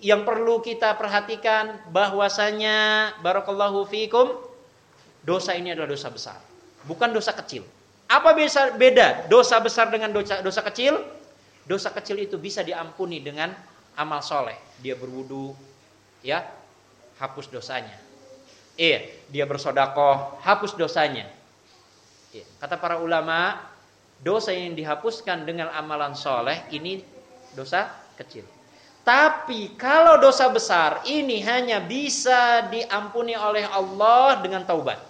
yang perlu kita perhatikan bahwasanya barakallahu fikum dosa ini adalah dosa besar, bukan dosa kecil. Apa bisa beda dosa besar dengan dosa dosa kecil? Dosa kecil itu bisa diampuni dengan amal soleh. Dia berwudu, ya, hapus dosanya. Eh, dia bersodakoh, hapus dosanya. Eh, kata para ulama, dosa yang dihapuskan dengan amalan soleh ini dosa kecil. Tapi kalau dosa besar ini hanya bisa diampuni oleh Allah dengan taubat.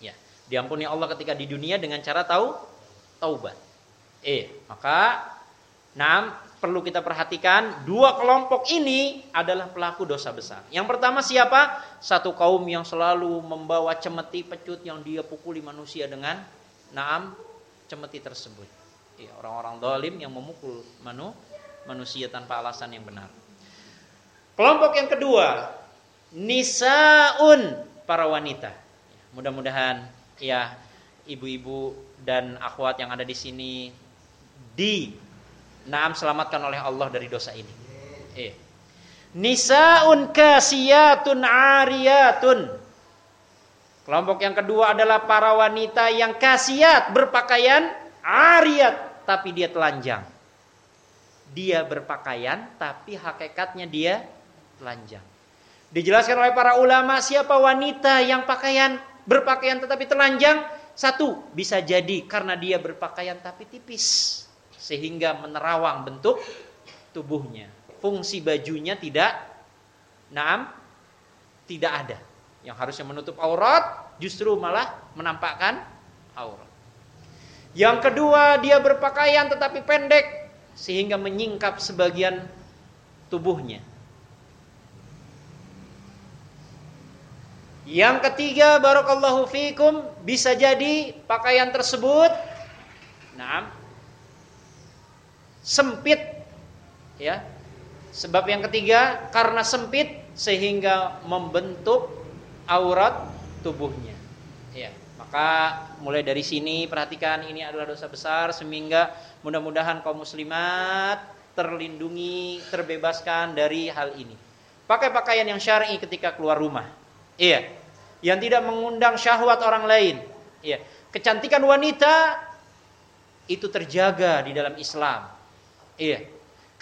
Ya, diampuni Allah ketika di dunia dengan cara tahu taubat. Eh, maka enam perlu kita perhatikan dua kelompok ini adalah pelaku dosa besar. Yang pertama siapa? Satu kaum yang selalu membawa cemeti pecut yang dia pukuli manusia dengan naam cemeti tersebut. Ya, orang-orang dolim yang memukul manusia manusia tanpa alasan yang benar. Kelompok yang kedua, nisaun para wanita. Mudah-mudahan ya ibu-ibu dan akhwat yang ada di sini di naam selamatkan oleh Allah dari dosa ini. Eh. Nisaun kasiyatun ariyatun. Kelompok yang kedua adalah para wanita yang kasiat berpakaian ariyat tapi dia telanjang dia berpakaian tapi hakikatnya dia telanjang. Dijelaskan oleh para ulama siapa wanita yang pakaian berpakaian tetapi telanjang? Satu, bisa jadi karena dia berpakaian tapi tipis sehingga menerawang bentuk tubuhnya. Fungsi bajunya tidak naam tidak ada. Yang harusnya menutup aurat justru malah menampakkan aurat. Yang kedua, dia berpakaian tetapi pendek sehingga menyingkap sebagian tubuhnya. Yang ketiga, barakallahu fikum, bisa jadi pakaian tersebut nah, sempit ya. Sebab yang ketiga, karena sempit sehingga membentuk aurat tubuhnya. Ya. Maka mulai dari sini perhatikan ini adalah dosa besar sehingga mudah-mudahan kaum muslimat terlindungi, terbebaskan dari hal ini. Pakai pakaian yang syar'i ketika keluar rumah. Iya. Yang tidak mengundang syahwat orang lain. Iya. Kecantikan wanita itu terjaga di dalam Islam. Iya.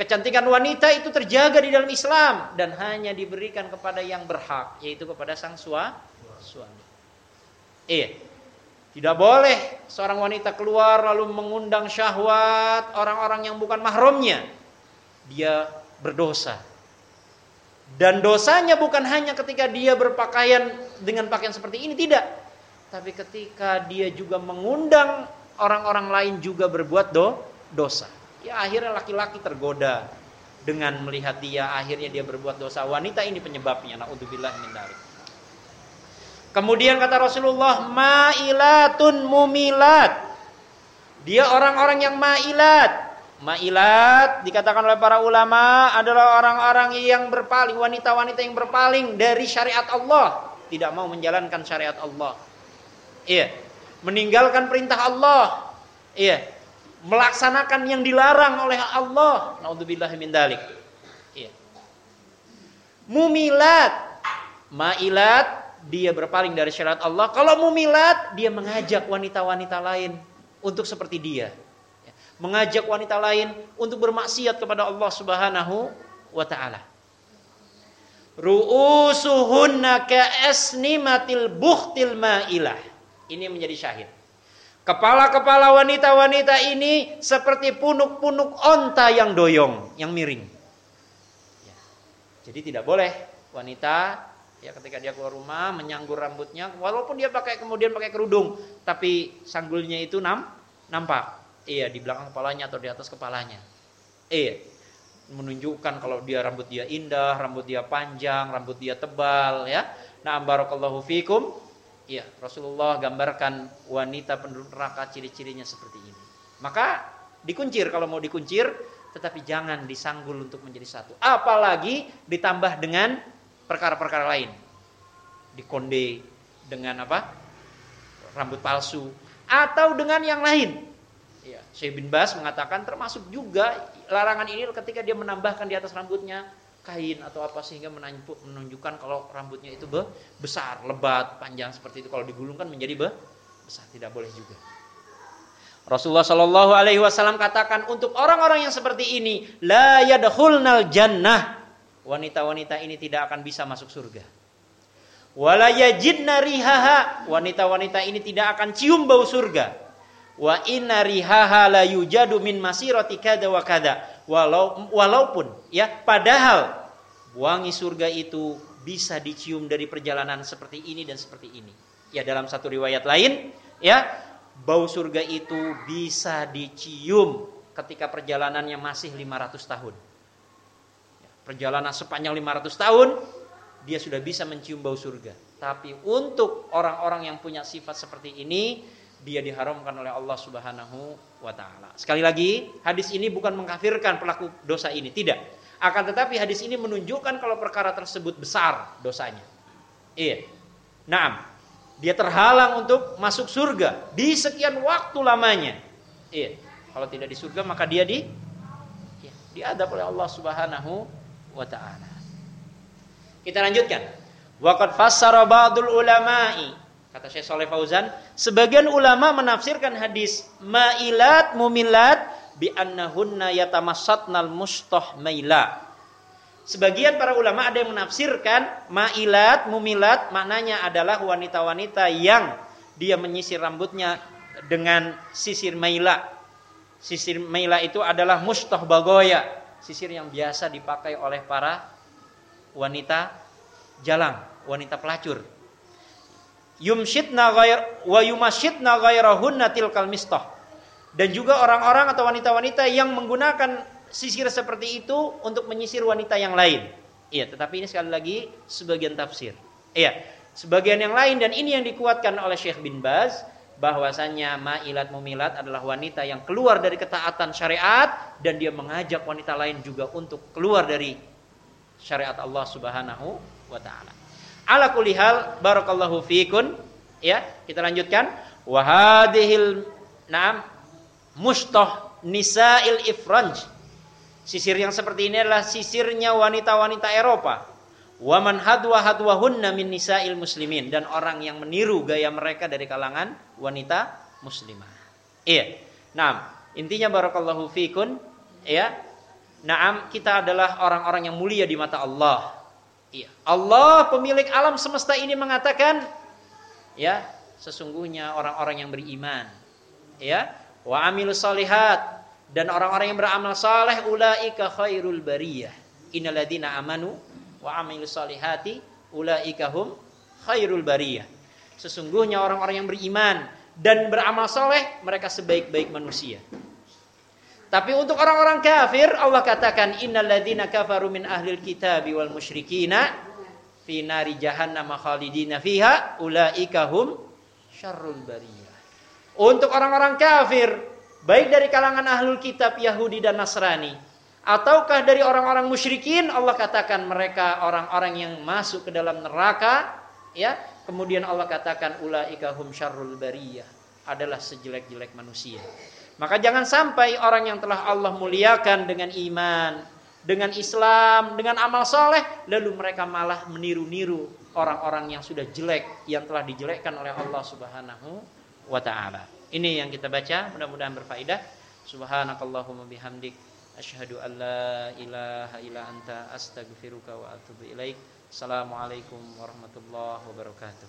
Kecantikan wanita itu terjaga di dalam Islam dan hanya diberikan kepada yang berhak, yaitu kepada sang suami. Iya. Tidak boleh seorang wanita keluar lalu mengundang syahwat orang-orang yang bukan mahramnya. Dia berdosa. Dan dosanya bukan hanya ketika dia berpakaian dengan pakaian seperti ini, tidak. Tapi ketika dia juga mengundang orang-orang lain juga berbuat do, dosa. Ya akhirnya laki-laki tergoda dengan melihat dia, akhirnya dia berbuat dosa. Wanita ini penyebabnya. Nauzubillah min dzalik. Kemudian kata Rasulullah, ma'ilatun mumilat. Dia orang-orang yang ma'ilat. Ma'ilat dikatakan oleh para ulama adalah orang-orang yang berpaling, wanita-wanita yang berpaling dari syariat Allah, tidak mau menjalankan syariat Allah. Iya. Meninggalkan perintah Allah. Iya. Melaksanakan yang dilarang oleh Allah. Nauzubillah min dalik. Iya. Mumilat. Ma'ilat dia berpaling dari syariat Allah. Kalau mumilat, dia mengajak wanita-wanita lain untuk seperti dia. Mengajak wanita lain untuk bermaksiat kepada Allah Subhanahu wa taala. Ru'usuhunna ka'asnimatil buhtil ma'ilah. Ini menjadi syahid. Kepala-kepala wanita-wanita ini seperti punuk-punuk onta yang doyong, yang miring. Ya. Jadi tidak boleh wanita ya ketika dia keluar rumah menyanggur rambutnya walaupun dia pakai kemudian pakai kerudung tapi sanggulnya itu nam nampak. Iya di belakang kepalanya atau di atas kepalanya. Iya. Menunjukkan kalau dia rambut dia indah rambut dia panjang rambut dia tebal ya. Nah barakallahu fikum. Iya Rasulullah gambarkan wanita penduduk neraka ciri-cirinya seperti ini. Maka dikuncir kalau mau dikuncir tetapi jangan disanggul untuk menjadi satu. Apalagi ditambah dengan perkara-perkara lain. Dikonde dengan apa? Rambut palsu atau dengan yang lain. Ya, Syekh bin Bas mengatakan termasuk juga larangan ini ketika dia menambahkan di atas rambutnya kain atau apa sehingga menunjukkan kalau rambutnya itu besar, lebat, panjang seperti itu. Kalau digulungkan menjadi besar, tidak boleh juga. Rasulullah Shallallahu Alaihi Wasallam katakan untuk orang-orang yang seperti ini la jannah wanita-wanita ini tidak akan bisa masuk surga. Wala rihaha, wanita-wanita ini tidak akan cium bau surga. Wa inna rihaha la yujadu min masirati kada wa kada. Walau, walaupun ya padahal wangi surga itu bisa dicium dari perjalanan seperti ini dan seperti ini. Ya dalam satu riwayat lain ya bau surga itu bisa dicium ketika perjalanannya masih 500 tahun perjalanan sepanjang 500 tahun dia sudah bisa mencium bau surga. Tapi untuk orang-orang yang punya sifat seperti ini dia diharamkan oleh Allah Subhanahu wa taala. Sekali lagi, hadis ini bukan mengkafirkan pelaku dosa ini, tidak. Akan tetapi hadis ini menunjukkan kalau perkara tersebut besar dosanya. Iya. Naam. Dia terhalang untuk masuk surga di sekian waktu lamanya. Iya. Kalau tidak di surga maka dia di ya, diadab oleh Allah Subhanahu wa taala. Kita lanjutkan. Waqad fassara ba'dul ulama'i kata Syekh Saleh Fauzan, sebagian ulama menafsirkan hadis ma'ilat mumilat bi annahunna yatamassatnal maila. Sebagian para ulama ada yang menafsirkan ma'ilat, mumilat maknanya adalah wanita-wanita yang dia menyisir rambutnya dengan sisir maila. Sisir maila itu adalah mustah bagoya, sisir yang biasa dipakai oleh para wanita jalang, wanita pelacur. Yumshitna ghair wa yumashitna ghairahunna tilkal mistah. Dan juga orang-orang atau wanita-wanita yang menggunakan sisir seperti itu untuk menyisir wanita yang lain. Iya, tetapi ini sekali lagi sebagian tafsir. Iya, sebagian yang lain dan ini yang dikuatkan oleh Syekh bin Baz bahwasanya ma'ilat mumilat adalah wanita yang keluar dari ketaatan syariat dan dia mengajak wanita lain juga untuk keluar dari syariat Allah Subhanahu wa taala. Ala kulli hal barakallahu fikun ya, kita lanjutkan wa hadhil na'am mustah nisa'il ifranj Sisir yang seperti ini adalah sisirnya wanita-wanita Eropa. Waman hadwa hadwahunna min nisa'il muslimin dan orang yang meniru gaya mereka dari kalangan wanita muslimah. Iya. Nah, intinya barakallahu fikun ya. Naam, kita adalah orang-orang yang mulia di mata Allah. Iya. Allah pemilik alam semesta ini mengatakan ya, sesungguhnya orang-orang yang beriman ya, wa amilus solihat dan orang-orang yang beramal saleh ulaika khairul bariyah innalladzina amanu wa amilus solihati ulaika hum khairul bariyah. Sesungguhnya orang-orang yang beriman dan beramal saleh mereka sebaik-baik manusia. Tapi untuk orang-orang kafir Allah katakan innalladzina kafaru min ahlil kitabi wal musyrikina fi nari jahannam khalidina fiha ulaika hum syarrul bariyah. Untuk orang-orang kafir baik dari kalangan ahlul kitab Yahudi dan Nasrani ataukah dari orang-orang musyrikin? Allah katakan mereka orang-orang yang masuk ke dalam neraka ya. Kemudian Allah katakan ulaika hum syarrul bariyah adalah sejelek-jelek manusia. Maka jangan sampai orang yang telah Allah muliakan dengan iman dengan Islam dengan amal soleh lalu mereka malah meniru-niru orang-orang yang sudah jelek yang telah dijelekkan oleh Allah Subhanahu wa taala. Ini yang kita baca, mudah-mudahan berfaedah. Subhanakallahumma bihamdik asyhadu an la ilaha illa anta astaghfiruka wa atubu ilaik. Assalamualaikum warahmatullahi wabarakatuh.